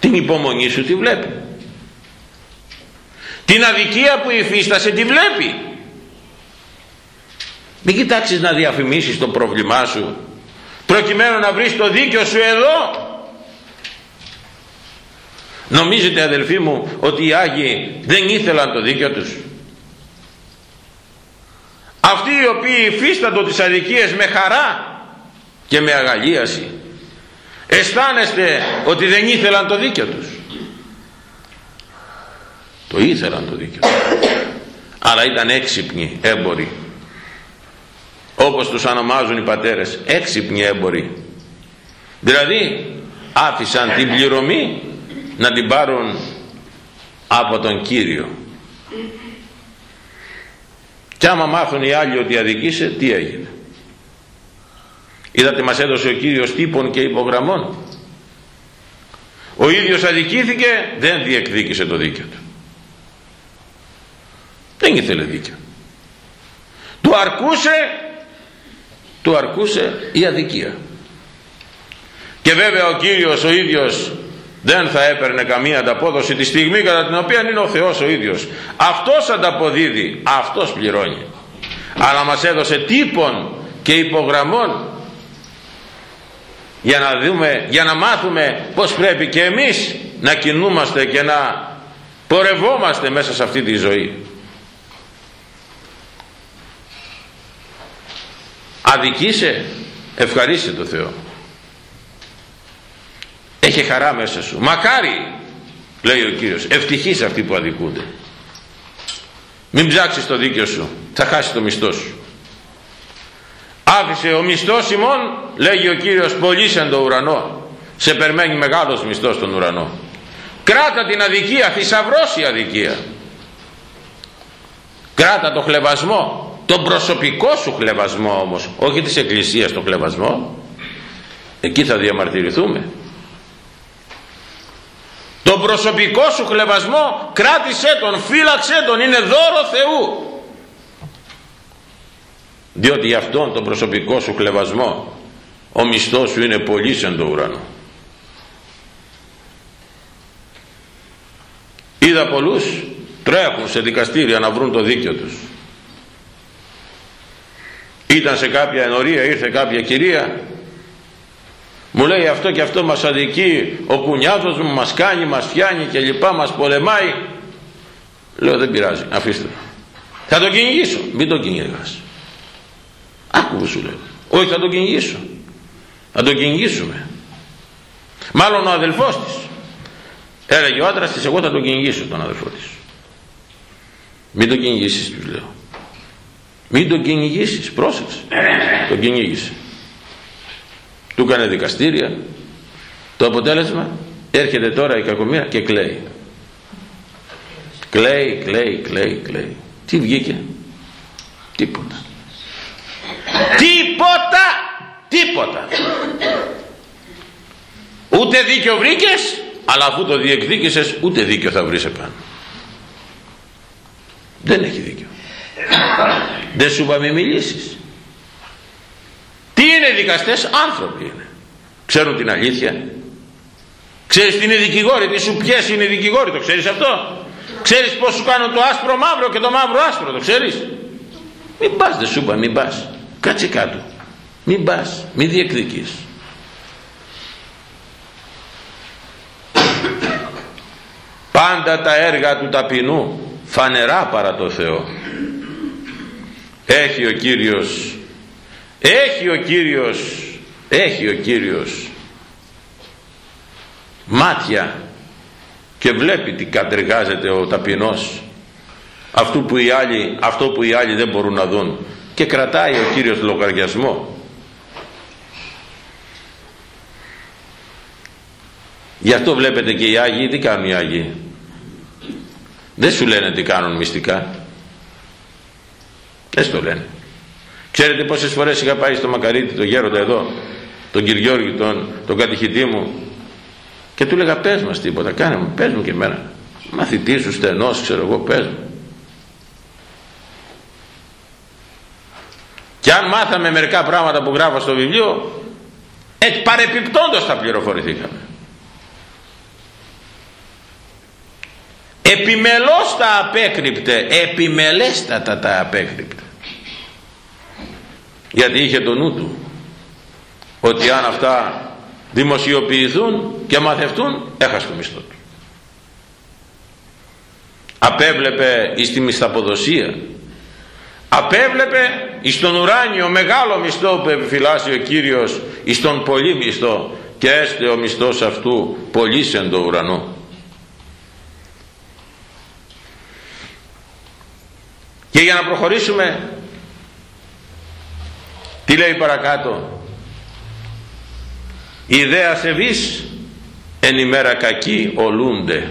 Την υπομονή σου τη βλέπει. Την αδικία που υφίστασε τη βλέπει. Μην κοιτάξεις να διαφημίσεις το πρόβλημά σου προκειμένου να βρεις το δίκιο σου εδώ. Νομίζετε αδελφοί μου ότι οι Άγιοι δεν ήθελαν το δίκιο τους; Αυτοί οι οποίοι υφίσταντο τις αδικίες με χαρά και με αγαλίαση αισθάνεστε ότι δεν ήθελαν το δίκιο τους; Το ήθελαν το δίκιο τους. Αλλά ήταν έξυπνοι έμποροι όπως τους ονομάζουν οι πατέρες έξυπνοι έμποροι. Δηλαδή άφησαν την πληρωμή να την πάρουν από τον Κύριο. Και άμα μάθουν οι άλλοι ότι αδικήσε τι έγινε. Είδατε μας έδωσε ο Κύριος τύπων και υπογραμμών. Ο ίδιος αδικήθηκε δεν διεκδίκησε το δίκαιο του. Δεν ήθελε δίκαιο. Του αρκούσε του αρκούσε η αδικία. Και βέβαια ο Κύριος ο ίδιος δεν θα έπαιρνε καμία ανταπόδοση τη στιγμή κατά την οποία είναι ο Θεός ο ίδιος. Αυτός ανταποδίδει αυτός πληρώνει. Αλλά μας έδωσε τύπων και υπογραμμών για να δούμε, για να μάθουμε πως πρέπει και εμείς να κινούμαστε και να πορευόμαστε μέσα σε αυτή τη ζωή αδικήσε ευχαρίστησε το Θεό. Έχει χαρά μέσα σου. Μακάρι λέει ο Κύριος ευτυχείς αυτοί που αδικούνται. Μην ψάξεις το δίκαιο σου θα χάσει το μισθό σου. Άφησε ο μισθός ημών λέγει ο Κύριος πωλήσεν το ουρανό. Σε περμένει μεγάλος μισθός στον ουρανό. Κράτα την αδικία θησαυρός η αδικία. Κράτα το χλεβασμό τον προσωπικό σου χλεβασμό όμως όχι της εκκλησίας τον χλεβασμό εκεί θα διαμαρτυρηθούμε. Τον προσωπικό σου χλεβασμό κράτησε τον, φύλαξε τον, είναι δώρο Θεού. Διότι για αυτόν τον προσωπικό σου χλεβασμό ο μισθός σου είναι πολύ σαν το ουρανό. Είδα πολλούς τρέχουν σε δικαστήρια να βρουν το δίκαιο τους ήταν σε κάποια ενορία ήρθε κάποια κυρία. Μου λέει αυτό και αυτό μας αδικεί. Ο κουνιάδος μου μας κάνει, μας φτιάνει και λοιπά μας πολεμάει λέω δεν πειράζει αφήστε το θα τον κυνηγήσω μην τον κυνηγάς άκου που σου λέω όχι θα τον κυνηγήσω θα τον κυνηγήσουμε μάλλον ο αδελφός της έλεγε ο άντρας της εγώ θα τον κυνηγήσω τον αδελφό της μην τον κυνηγήσεις τους λέω μην τον κυνηγήσεις πρόσεξε. Τον κυνήγησε. Του έκανε δικαστήρια. Το αποτέλεσμα έρχεται τώρα η κακομοίρα και κλαίει. Κλαίει κλαίει κλαίει κλαίει. Τι βγήκε; Τίποτα. Τίποτα! Τίποτα. Ούτε δίκιο βρήκες αλλά αφού το διεκδίκησες ούτε δίκιο θα βρεις επάνω. Δεν έχει δίκιο δεν σου είπα μιλήσεις. Τι είναι δικαστές; Άνθρωποι είναι. Ξέρουν την αλήθεια. Ξέρεις τι είναι δικηγόροι τι σου πιέσει είναι δικηγόροι το ξέρεις αυτό; Ξέρεις πως σου κάνουν το άσπρο μαύρο και το μαύρο άσπρο το ξέρεις; Μην πας δεν σου είπα μην πας. Κάτσε κάτω. Μην πας μην διεκδικείς. Πάντα τα έργα του ταπεινού φανερά παρά το Θεό έχει ο Κύριος. Έχει ο Κύριος. Έχει ο Κύριος. Μάτια. Και βλέπει τι κατεργάζεται ο ταπεινός. Αυτό που, οι άλλοι, αυτό που οι άλλοι δεν μπορούν να δουν. Και κρατάει ο Κύριος λογαριασμό. Γι' αυτό βλέπετε και οι Άγιοι τι κάνουν οι Άγιοι; Δεν σου λένε τι κάνουν μυστικά δεν στο λένε. Ξέρετε πόσες φορές είχα πάει στο Μακαρίτη το γέροντα εδώ τον Κυριώργη τον, τον κατηχητή μου και του έλεγα πες μας τίποτα κάνε μου πες μου και εμένα. Μαθητής σου στενός ξέρω εγώ πες μου και αν μάθαμε μερικά πράγματα που γράφω στο βιβλίο εκ παρεπιπτόντος τα πληροφορηθήκαμε. Επιμελώς τα απέκρυπτε επιμελέστατα τα απέκρυπτε γιατί είχε το νου του. Ότι αν αυτά δημοσιοποιηθούν και μαθευτούν έχασε το μισθό του. Απέβλεπε εις τη μισθαποδοσία. Απέβλεπε εις τον ουράνιο μεγάλο μισθό που επιφυλάσσει ο Κύριος εις τον πολύ μισθό και έστε ο μισθός αυτού πολύσεν το ουρανό. Και για να προχωρήσουμε τι λέει παρακάτω; Η ιδέα σεβής εν ημέρα κακή ολούνται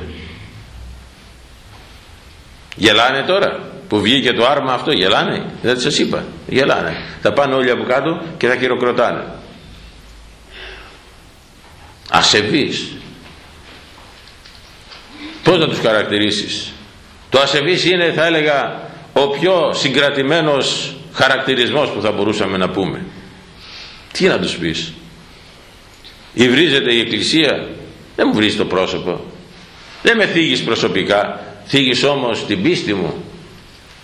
γελάνε τώρα που βγήκε το άρμα αυτό γελάνε. Δεν σας είπα γελάνε. Θα πάνε όλοι από κάτω και θα χειροκροτάνε. Ασεβείς. Πώς να τους χαρακτηρίσεις; Το ασεβής είναι θα έλεγα ο πιο συγκρατημένος χαρακτηρισμός που θα μπορούσαμε να πούμε. Τι να τους πεις. Υβρίζεται η εκκλησία. Δεν μου βρίζεις το πρόσωπο. Δεν με θίγεις προσωπικά. Θίγεις όμως την πίστη μου.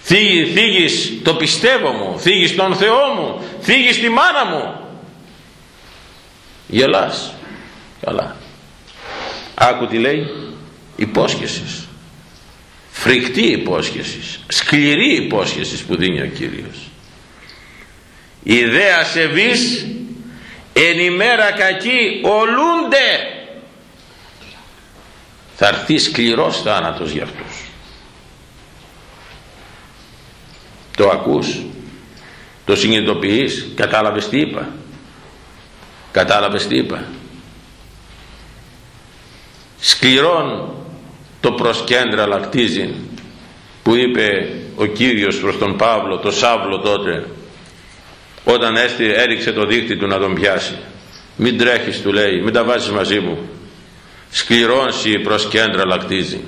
Θίγεις το πιστεύω μου. Θίγεις τον Θεό μου. Θίγεις τη μάνα μου. Γελάς. Καλά. Άκου τι λέει. Υπόσχεσης. Φρικτή υπόσχεσης. Σκληρή υπόσχεσης που δίνει ο Κύριος ιδέα σεβής εν ημέρα κακή ολούνται. Θα έρθει σκληρός θάνατος για αυτούς. Το ακούς το συνειδητοποιείς κατάλαβες τι είπα. Κατάλαβες τι είπα. Σκληρών το προσκέντρα λακτίζει που είπε ο Κύριος προς τον Παύλο το Σάβλο τότε όταν έριξε το δίκτυ του να τον πιάσει. Μην τρέχεις του λέει μην τα βάζεις μαζί μου. Σκληρώνσει προς κέντρα λακτίζει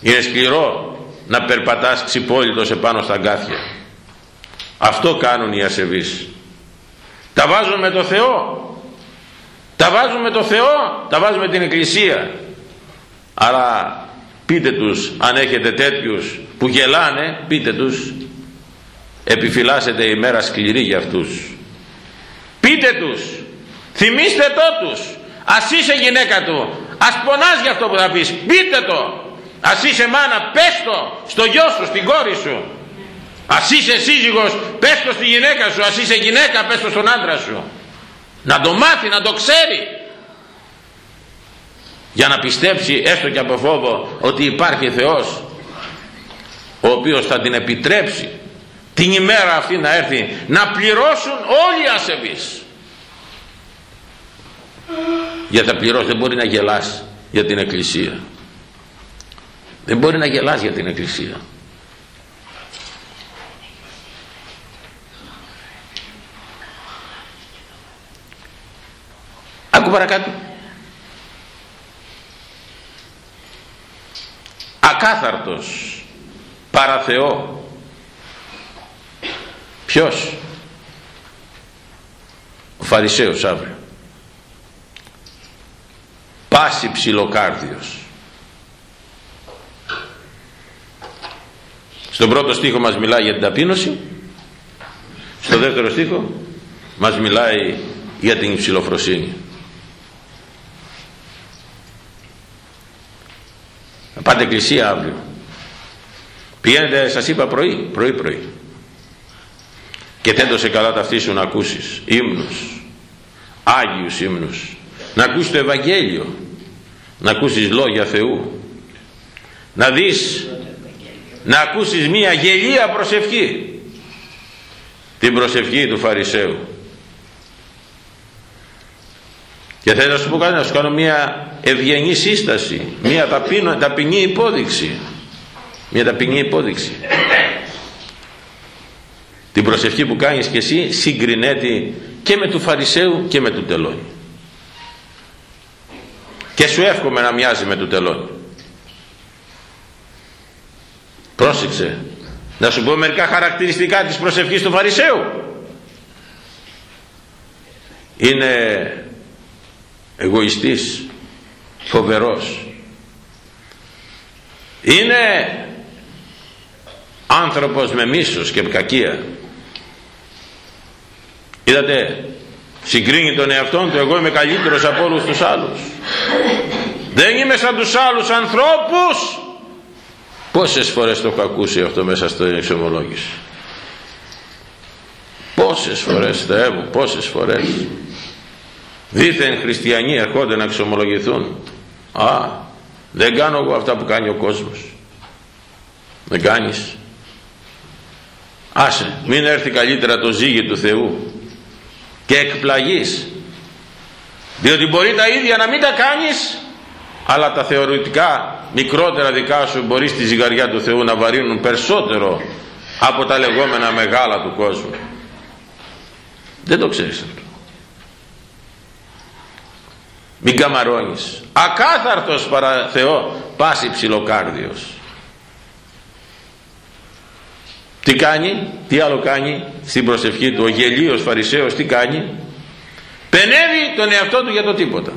είναι σκληρό να περπατάς ξυπόλυτος επάνω στα γκάθια αυτό κάνουν οι ασεβείς. Τα βάζουν με το Θεό. Τα βάζουν με το Θεό. Τα βάζουν με την Εκκλησία. Αλλά πείτε τους αν έχετε τέτοιους που γελάνε πείτε τους επιφυλάσσεται η μέρα σκληρή για αυτούς. Πείτε τους θυμίστε το τους. Ας είσαι γυναίκα του. Ας πονάς για αυτό που θα πεις. Πείτε το. Ας είσαι μάνα πες το στο γιο σου στην κόρη σου. Ας είσαι σύζυγος πες το στη γυναίκα σου. Ας είσαι γυναίκα πες το στον άντρα σου. Να το μάθει να το ξέρει. Για να πιστέψει έστω και από φόβο ότι υπάρχει Θεός ο οποίος θα την επιτρέψει την ημέρα αυτή να έρθει να πληρώσουν όλοι οι ασεβείς. Για τα πληρώσεις δεν μπορεί να γελάς για την εκκλησία. Δεν μπορεί να γελάς για την εκκλησία. Άκου παρακάτω. Ακάθαρτος παραθεό ποιος; Ο Φαρισαίος αύριο. Πάση ψιλοκάρδιος. Στον πρώτο στίχο μας μιλάει για την ταπείνωση. Στο δεύτερο στίχο μας μιλάει για την ψηλοφροσύνη θα πάτε εκκλησία αύριο. Πηγαίνετε σας είπα πρωί πρωί πρωί και τέντωσε καλά τα σου να ακούσεις. Ύμνους Άγιους ύμνους να ακούσεις το Ευαγγέλιο. Να ακούσεις λόγια Θεού. Να δεις να ακούσεις μία γελία προσευχή. Την προσευχή του Φαρισαίου. Και θέλω να σου πω κάτι να σου κάνω μία ευγενή σύσταση μία ταπεινή, ταπεινή υπόδειξη. Μία ταπεινή υπόδειξη την προσευχή που κάνεις και εσύ συγκρινέται και με του Φαρισαίου και με του τελώνη και σου εύχομαι να μοιάζει με του τελώνη πρόσεξε. Να σου πω μερικά χαρακτηριστικά της προσευχής του Φαρισαίου. Είναι εγωιστής φοβερός. Είναι άνθρωπος με μίσος και κακία είδατε συγκρίνει τον εαυτόν του εγώ είμαι καλύτερος από όλους τους άλλους. Δεν είμαι σαν τους άλλους ανθρώπους. Πόσες φορές το έχω ακούσει αυτό μέσα στο εξομολόγηση. Πόσες φορές Θεέ μου πόσες φορές. Δήθεν χριστιανοί ερχόνται να εξομολογηθούν. Α δεν κάνω εγώ αυτά που κάνει ο κόσμος. Δεν κάνεις. Άσε μην έρθει καλύτερα το ζύγι του Θεού και εκπλαγείς. Διότι μπορεί τα ίδια να μην τα κάνεις αλλά τα θεωρητικά μικρότερα δικά σου μπορεί στη ζυγαριά του Θεού να βαρύνουν περισσότερο από τα λεγόμενα μεγάλα του κόσμου. Δεν το ξέρεις αυτό. Μην καμαρώνεις. Ακάθαρτος παρά Θεό πάση ψιλοκάρδιος τι κάνει τι άλλο κάνει στην προσευχή του ο γελίος φαρισαίος τι κάνει; Πενεύει τον εαυτό του για το τίποτα.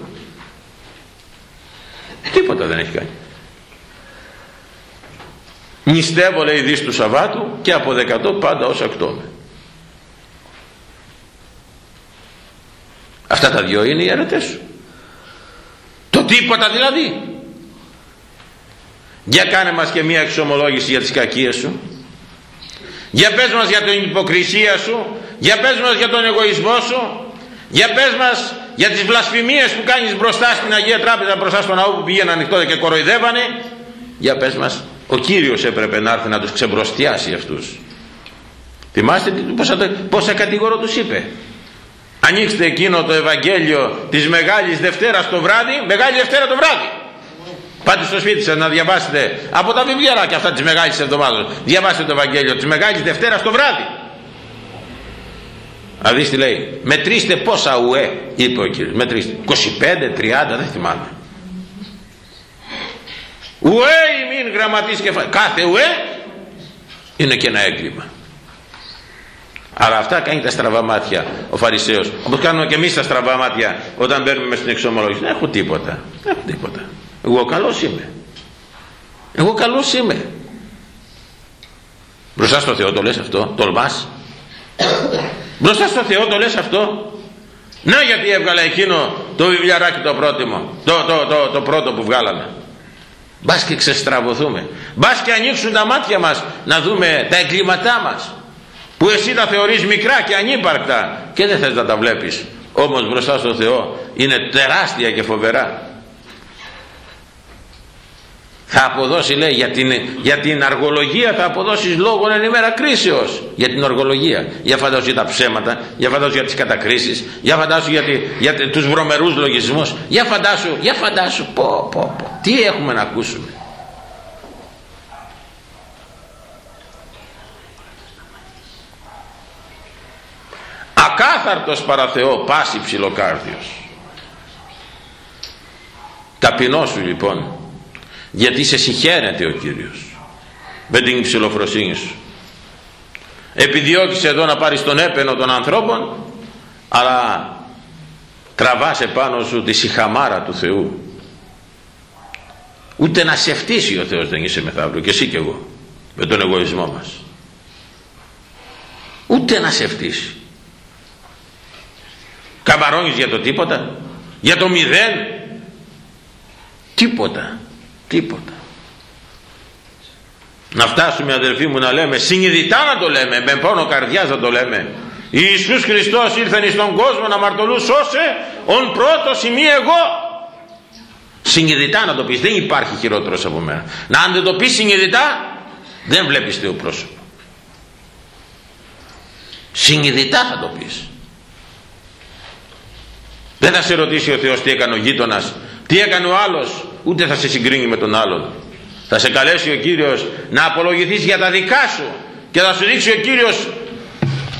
Τίποτα δεν έχει κάνει. Νηστεύω λέει δις του Σαββάτου και από δεκατό πάντα ως ακτώμε αυτά τα δυο είναι οι αρετές σου. Το τίποτα δηλαδή. Για κάνε μας και μία εξομολόγηση για τις κακίες σου για πες μας για την υποκρισία σου για πες μας για τον εγωισμό σου για πες μας για τις βλασφημίες που κάνεις μπροστά στην Αγία Τράπεζα μπροστά στον ναό που πήγαιναν ανοιχτό και κοροϊδεύανε. Για πες μας ο Κύριος έπρεπε να έρθει να τους ξεμπροστιάσει αυτούς. Θυμάστε πόσα, πόσα κατηγορό τους είπε; Ανοίξτε εκείνο το Ευαγγέλιο της Μεγάλης Δευτέρας το βράδυ Μεγάλη Δευτέρα το βράδυ πάτε στο σπίτι σας να διαβάσετε από τα βιβλιαράκια αυτά της Μεγάλης Εβδομάδας. Διαβάστε το Ευαγγέλιο της Μεγάλης Δευτέρας το βράδυ. Να δεις τι λέει. Μετρήστε πόσα ουέ είπε ο Κύριος. Μετρήστε 25, 30 δεν θυμάμαι ουέ ημίν γραμματής κεφαλής κάθε ουέ είναι και ένα έγκλημα αλλά αυτά κάνει τα στραβά μάτια ο Φαρισαίος. Όπως κάνουμε και εμείς τα στραβά μάτια όταν μπαίνουμε στην εξομολόγηση. Δεν έχω τίποτα. Δεν έχω τίποτα εγώ καλός είμαι. Εγώ καλός είμαι. Μπροστά στο Θεό το λες αυτό τολμάς. Μπροστά στο Θεό το λες αυτό. Να γιατί έβγαλε εκείνο το βιβλιαράκι το πρώτο, το, το, το, το πρώτο που βγάλαμε. Μπας και ξεστραβωθούμε. Μπας και ανοίξουν τα μάτια μας να δούμε τα εγκλήματά μας. Που εσύ τα θεωρείς μικρά και ανύπαρκτα και δεν θες να τα βλέπεις. Όμως μπροστά στο Θεό είναι τεράστια και φοβερά θα αποδώσει λέει για την, για την αργολογία θα αποδώσεις λόγω εν ημέρα κρίσεως. Για την αργολογία για φαντάσου για τα ψέματα για φαντάσου για τις κατακρίσεις για φαντάσου για, τη, για τους βρωμερούς λογισμούς. Για φαντάσου, για φαντάσου. Πω, πω, πω. τι έχουμε να ακούσουμε; Ακάθαρτος παρά Θεό πάση ψιλοκάρδιος ταπεινώσου λοιπόν γιατί σε συγχαίρεται ο Κύριος. Με την ψηλοφροσύνη σου. Επιδιώκεις εδώ να πάρεις τον έπαινο των ανθρώπων αλλά τραβάς επάνω σου τη συχαμάρα του Θεού. Ούτε να σε φτύσει ο Θεός δεν είσαι μεθαύριο και εσύ και εγώ με τον εγωισμό μας. Ούτε να σε φτύσει. Καμπαρώνεις για το τίποτα για το μηδέν. Τίποτα τίποτα. Να φτάσουμε αδελφοί μου να λέμε συνειδητά να το λέμε με πόνο καρδιάς να το λέμε. Ιησούς Χριστός ήρθε στον κόσμο να μαρτωλούς σώσε ον πρώτος ημί εγώ. Συνειδητά να το πεις δεν υπάρχει χειρότερος από μένα. Να αν δεν το πεις συνειδητά δεν βλέπεις Θεό πρόσωπο. Συνειδητά θα το πεις. Δεν θα σε ρωτήσει ο Θεός τι έκανε ο γείτονας τι έκανε ο άλλος ούτε θα σε συγκρίνει με τον άλλον. Θα σε καλέσει ο Κύριος να απολογηθείς για τα δικά σου και θα σου δείξει ο Κύριος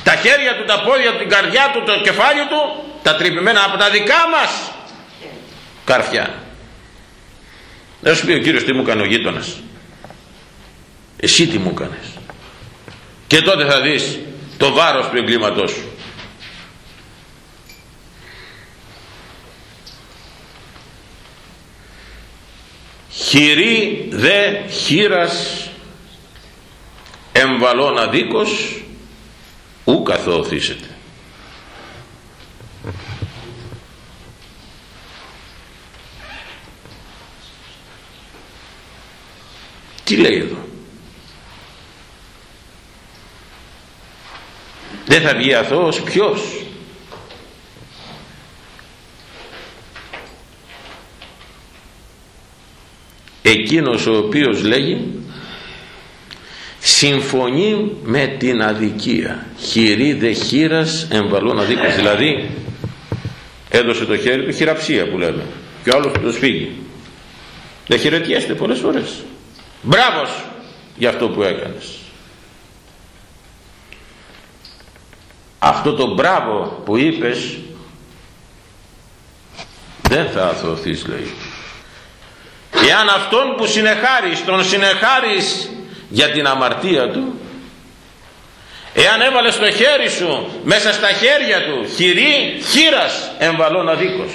τα χέρια του, τα πόδια του, την καρδιά του, το κεφάλι του τα τρυπημένα από τα δικά μας καρφιά. Δεν σου πει ο Κύριος τι μου έκανε ο γείτονας; Εσύ τι μου έκανες; Και τότε θα δεις το βάρος του εγκλήματός σου χειρή δε χείρας εμβαλών αδίκως ου καθοθήσετε τι λέει εδώ; Δεν θα βγει αθώος ποιος; Εκείνος ο οποίος λέγει συμφωνεί με την αδικία. Χειρή δε χείρας εμβαλών αδίκος δηλαδή έδωσε το χέρι του χειραψία που λέμε. Και ο άλλος του το σφίγγει. Δεν χαιρετιέστε πολλές φορές. Μπράβος για αυτό που έκανες. Αυτό το μπράβο που είπες δεν θα αθωωθείς λέει εάν αυτόν που συνεχάρεις τον συνεχάρεις για την αμαρτία του εάν έβαλες το χέρι σου μέσα στα χέρια του χειρή χείρας εμβαλών αδίκως.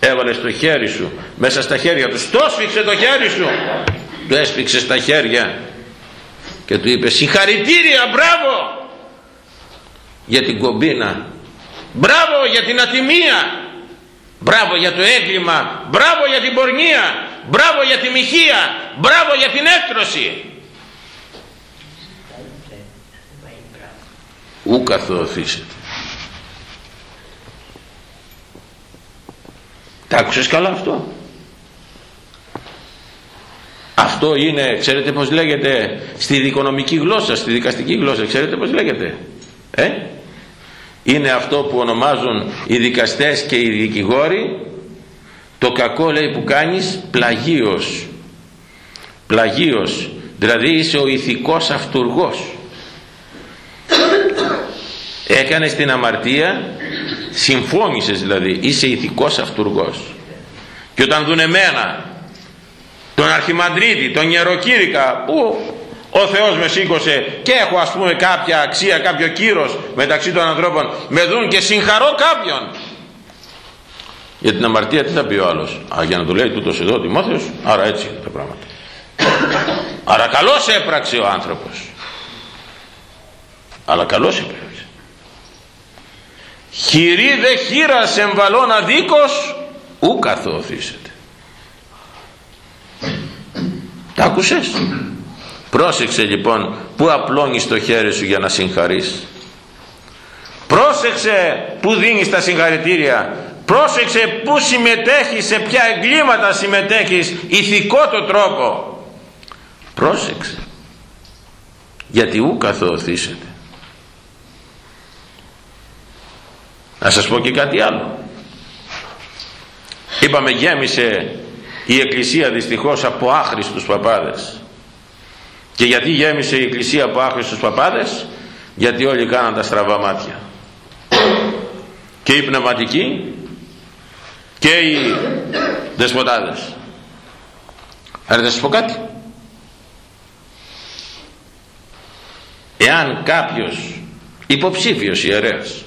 Έβαλες το χέρι σου μέσα στα χέρια του το σφίξε το χέρι σου. Του έσφιξε στα χέρια και του είπες συγχαρητήρια μπράβο για την κομπίνα μπράβο για την ατιμία μπράβο για το έγκλημα μπράβο για την πορνεία μπράβο για τη μοιχεία μπράβο για την έκτρωση. Ου καθοθήσετε. Τα άκουσες καλά αυτό; Αυτό είναι ξέρετε πως λέγεται στη δικονομική γλώσσα στη δικαστική γλώσσα ξέρετε πως λέγεται; Ε; Είναι αυτό που ονομάζουν οι δικαστές και οι δικηγόροι. Το κακό λέει που κάνεις πλαγίος πλαγίος δηλαδή είσαι ο ηθικός αυτούργος. Έκανες την αμαρτία συμφώνησες δηλαδή είσαι ηθικός αυτούργος. Και όταν δουν εμένα τον Αρχιμαντρίτη, τον Ιεροκήρυκα που ο Θεός με σήκωσε και έχω ας πούμε κάποια αξία, κάποιο κύρος μεταξύ των ανθρώπων. Με δουν και συγχαρώ κάποιον. Για την αμαρτία τι θα πει ο άλλος; Α, για να το λέει τούτος εδώ Τιμόθεος άρα έτσι είναι τα πράγματα. Άρα καλώς έπραξε ο άνθρωπος. Αλλά καλώς έπραξε. Χειρή δε χείρας εμβαλών αδίκος ου καθόθησετε τα άκουσες; Πρόσεξε λοιπόν που απλώνεις το χέρι σου για να συγχαρείς. Πρόσεξε που δίνεις τα συγχαρητήρια. Πρόσεξε που συμμετέχεις σε ποια εγκλήματα συμμετέχεις ηθικό το τρόπο. Πρόσεξε γιατί ου καθοθήσετε να σας πω και κάτι άλλο. Είπαμε γέμισε η εκκλησία δυστυχώς από άχρηστους παπάδες και γιατί γέμισε η εκκλησία από άχρηστους παπάδες γιατί όλοι κάναν τα στραβά μάτια. Και οι πνευματικοί και οι δεσποτάδες. Άρα θα σας πω κάτι. Εάν κάποιος υποψήφιος ιερέας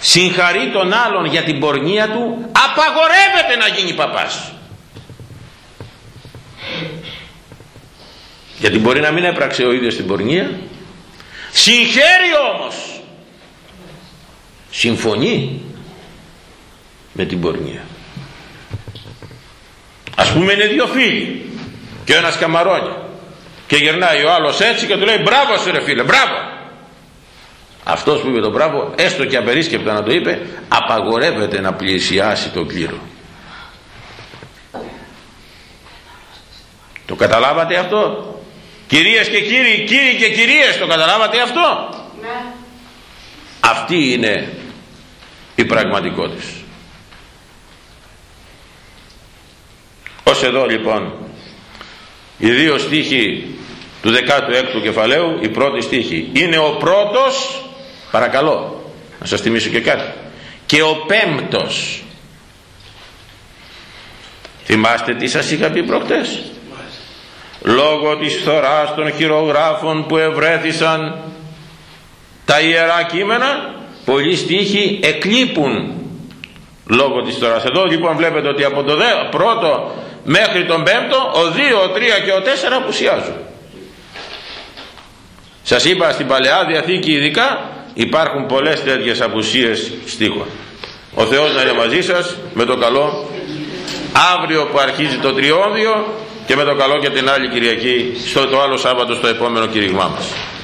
συγχαρεί τον άλλον για την πορνεία του απαγορεύεται να γίνει παπάς γιατί μπορεί να μην έπραξε ο ίδιος την πορνεία. Συγχαίρει όμως. Συμφωνεί με την πορνεία. Ας πούμε είναι δύο φίλοι. Και ο ένας καμαρώνει. Και γυρνάει ο άλλος έτσι και του λέει μπράβο σου ρε φίλε μπράβο αυτός που είπε το μπράβο έστω και απερίσκεπτα να το είπε απαγορεύεται να πλησιάσει το κλήρο. Το καταλάβατε αυτό; Κυρίες και κύριοι κύριοι και κυρίες το καταλάβατε αυτό; Ναι. αυτή είναι η πραγματικότητα ως εδώ λοιπόν οι δύο στίχοι του 16ου κεφαλαίου η πρώτη στίχη είναι ο πρώτος παρακαλώ να σας θυμίσω και κάτι και ο πέμπτος θυμάστε τι σας είχα πει προχτές; Λόγω της θωράς των χειρογράφων που ευρέθησαν τα ιερά κείμενα πολλοί στίχοι εκλείπουν λόγω της θωράς εδώ λοιπόν βλέπετε ότι από το πρώτο μέχρι τον πέμπτο ο δύο, ο τρία και ο τέσσερα απουσιάζουν. Σας είπα στην Παλαιά Διαθήκη ειδικά υπάρχουν πολλές τέτοιες απουσίες στίχων. Ο Θεός να είναι μαζί σας με το καλό. Αύριο που αρχίζει το τριώδιο και με το καλό και την άλλη Κυριακή στο το άλλο Σάββατο στο επόμενο κηρυγμά μας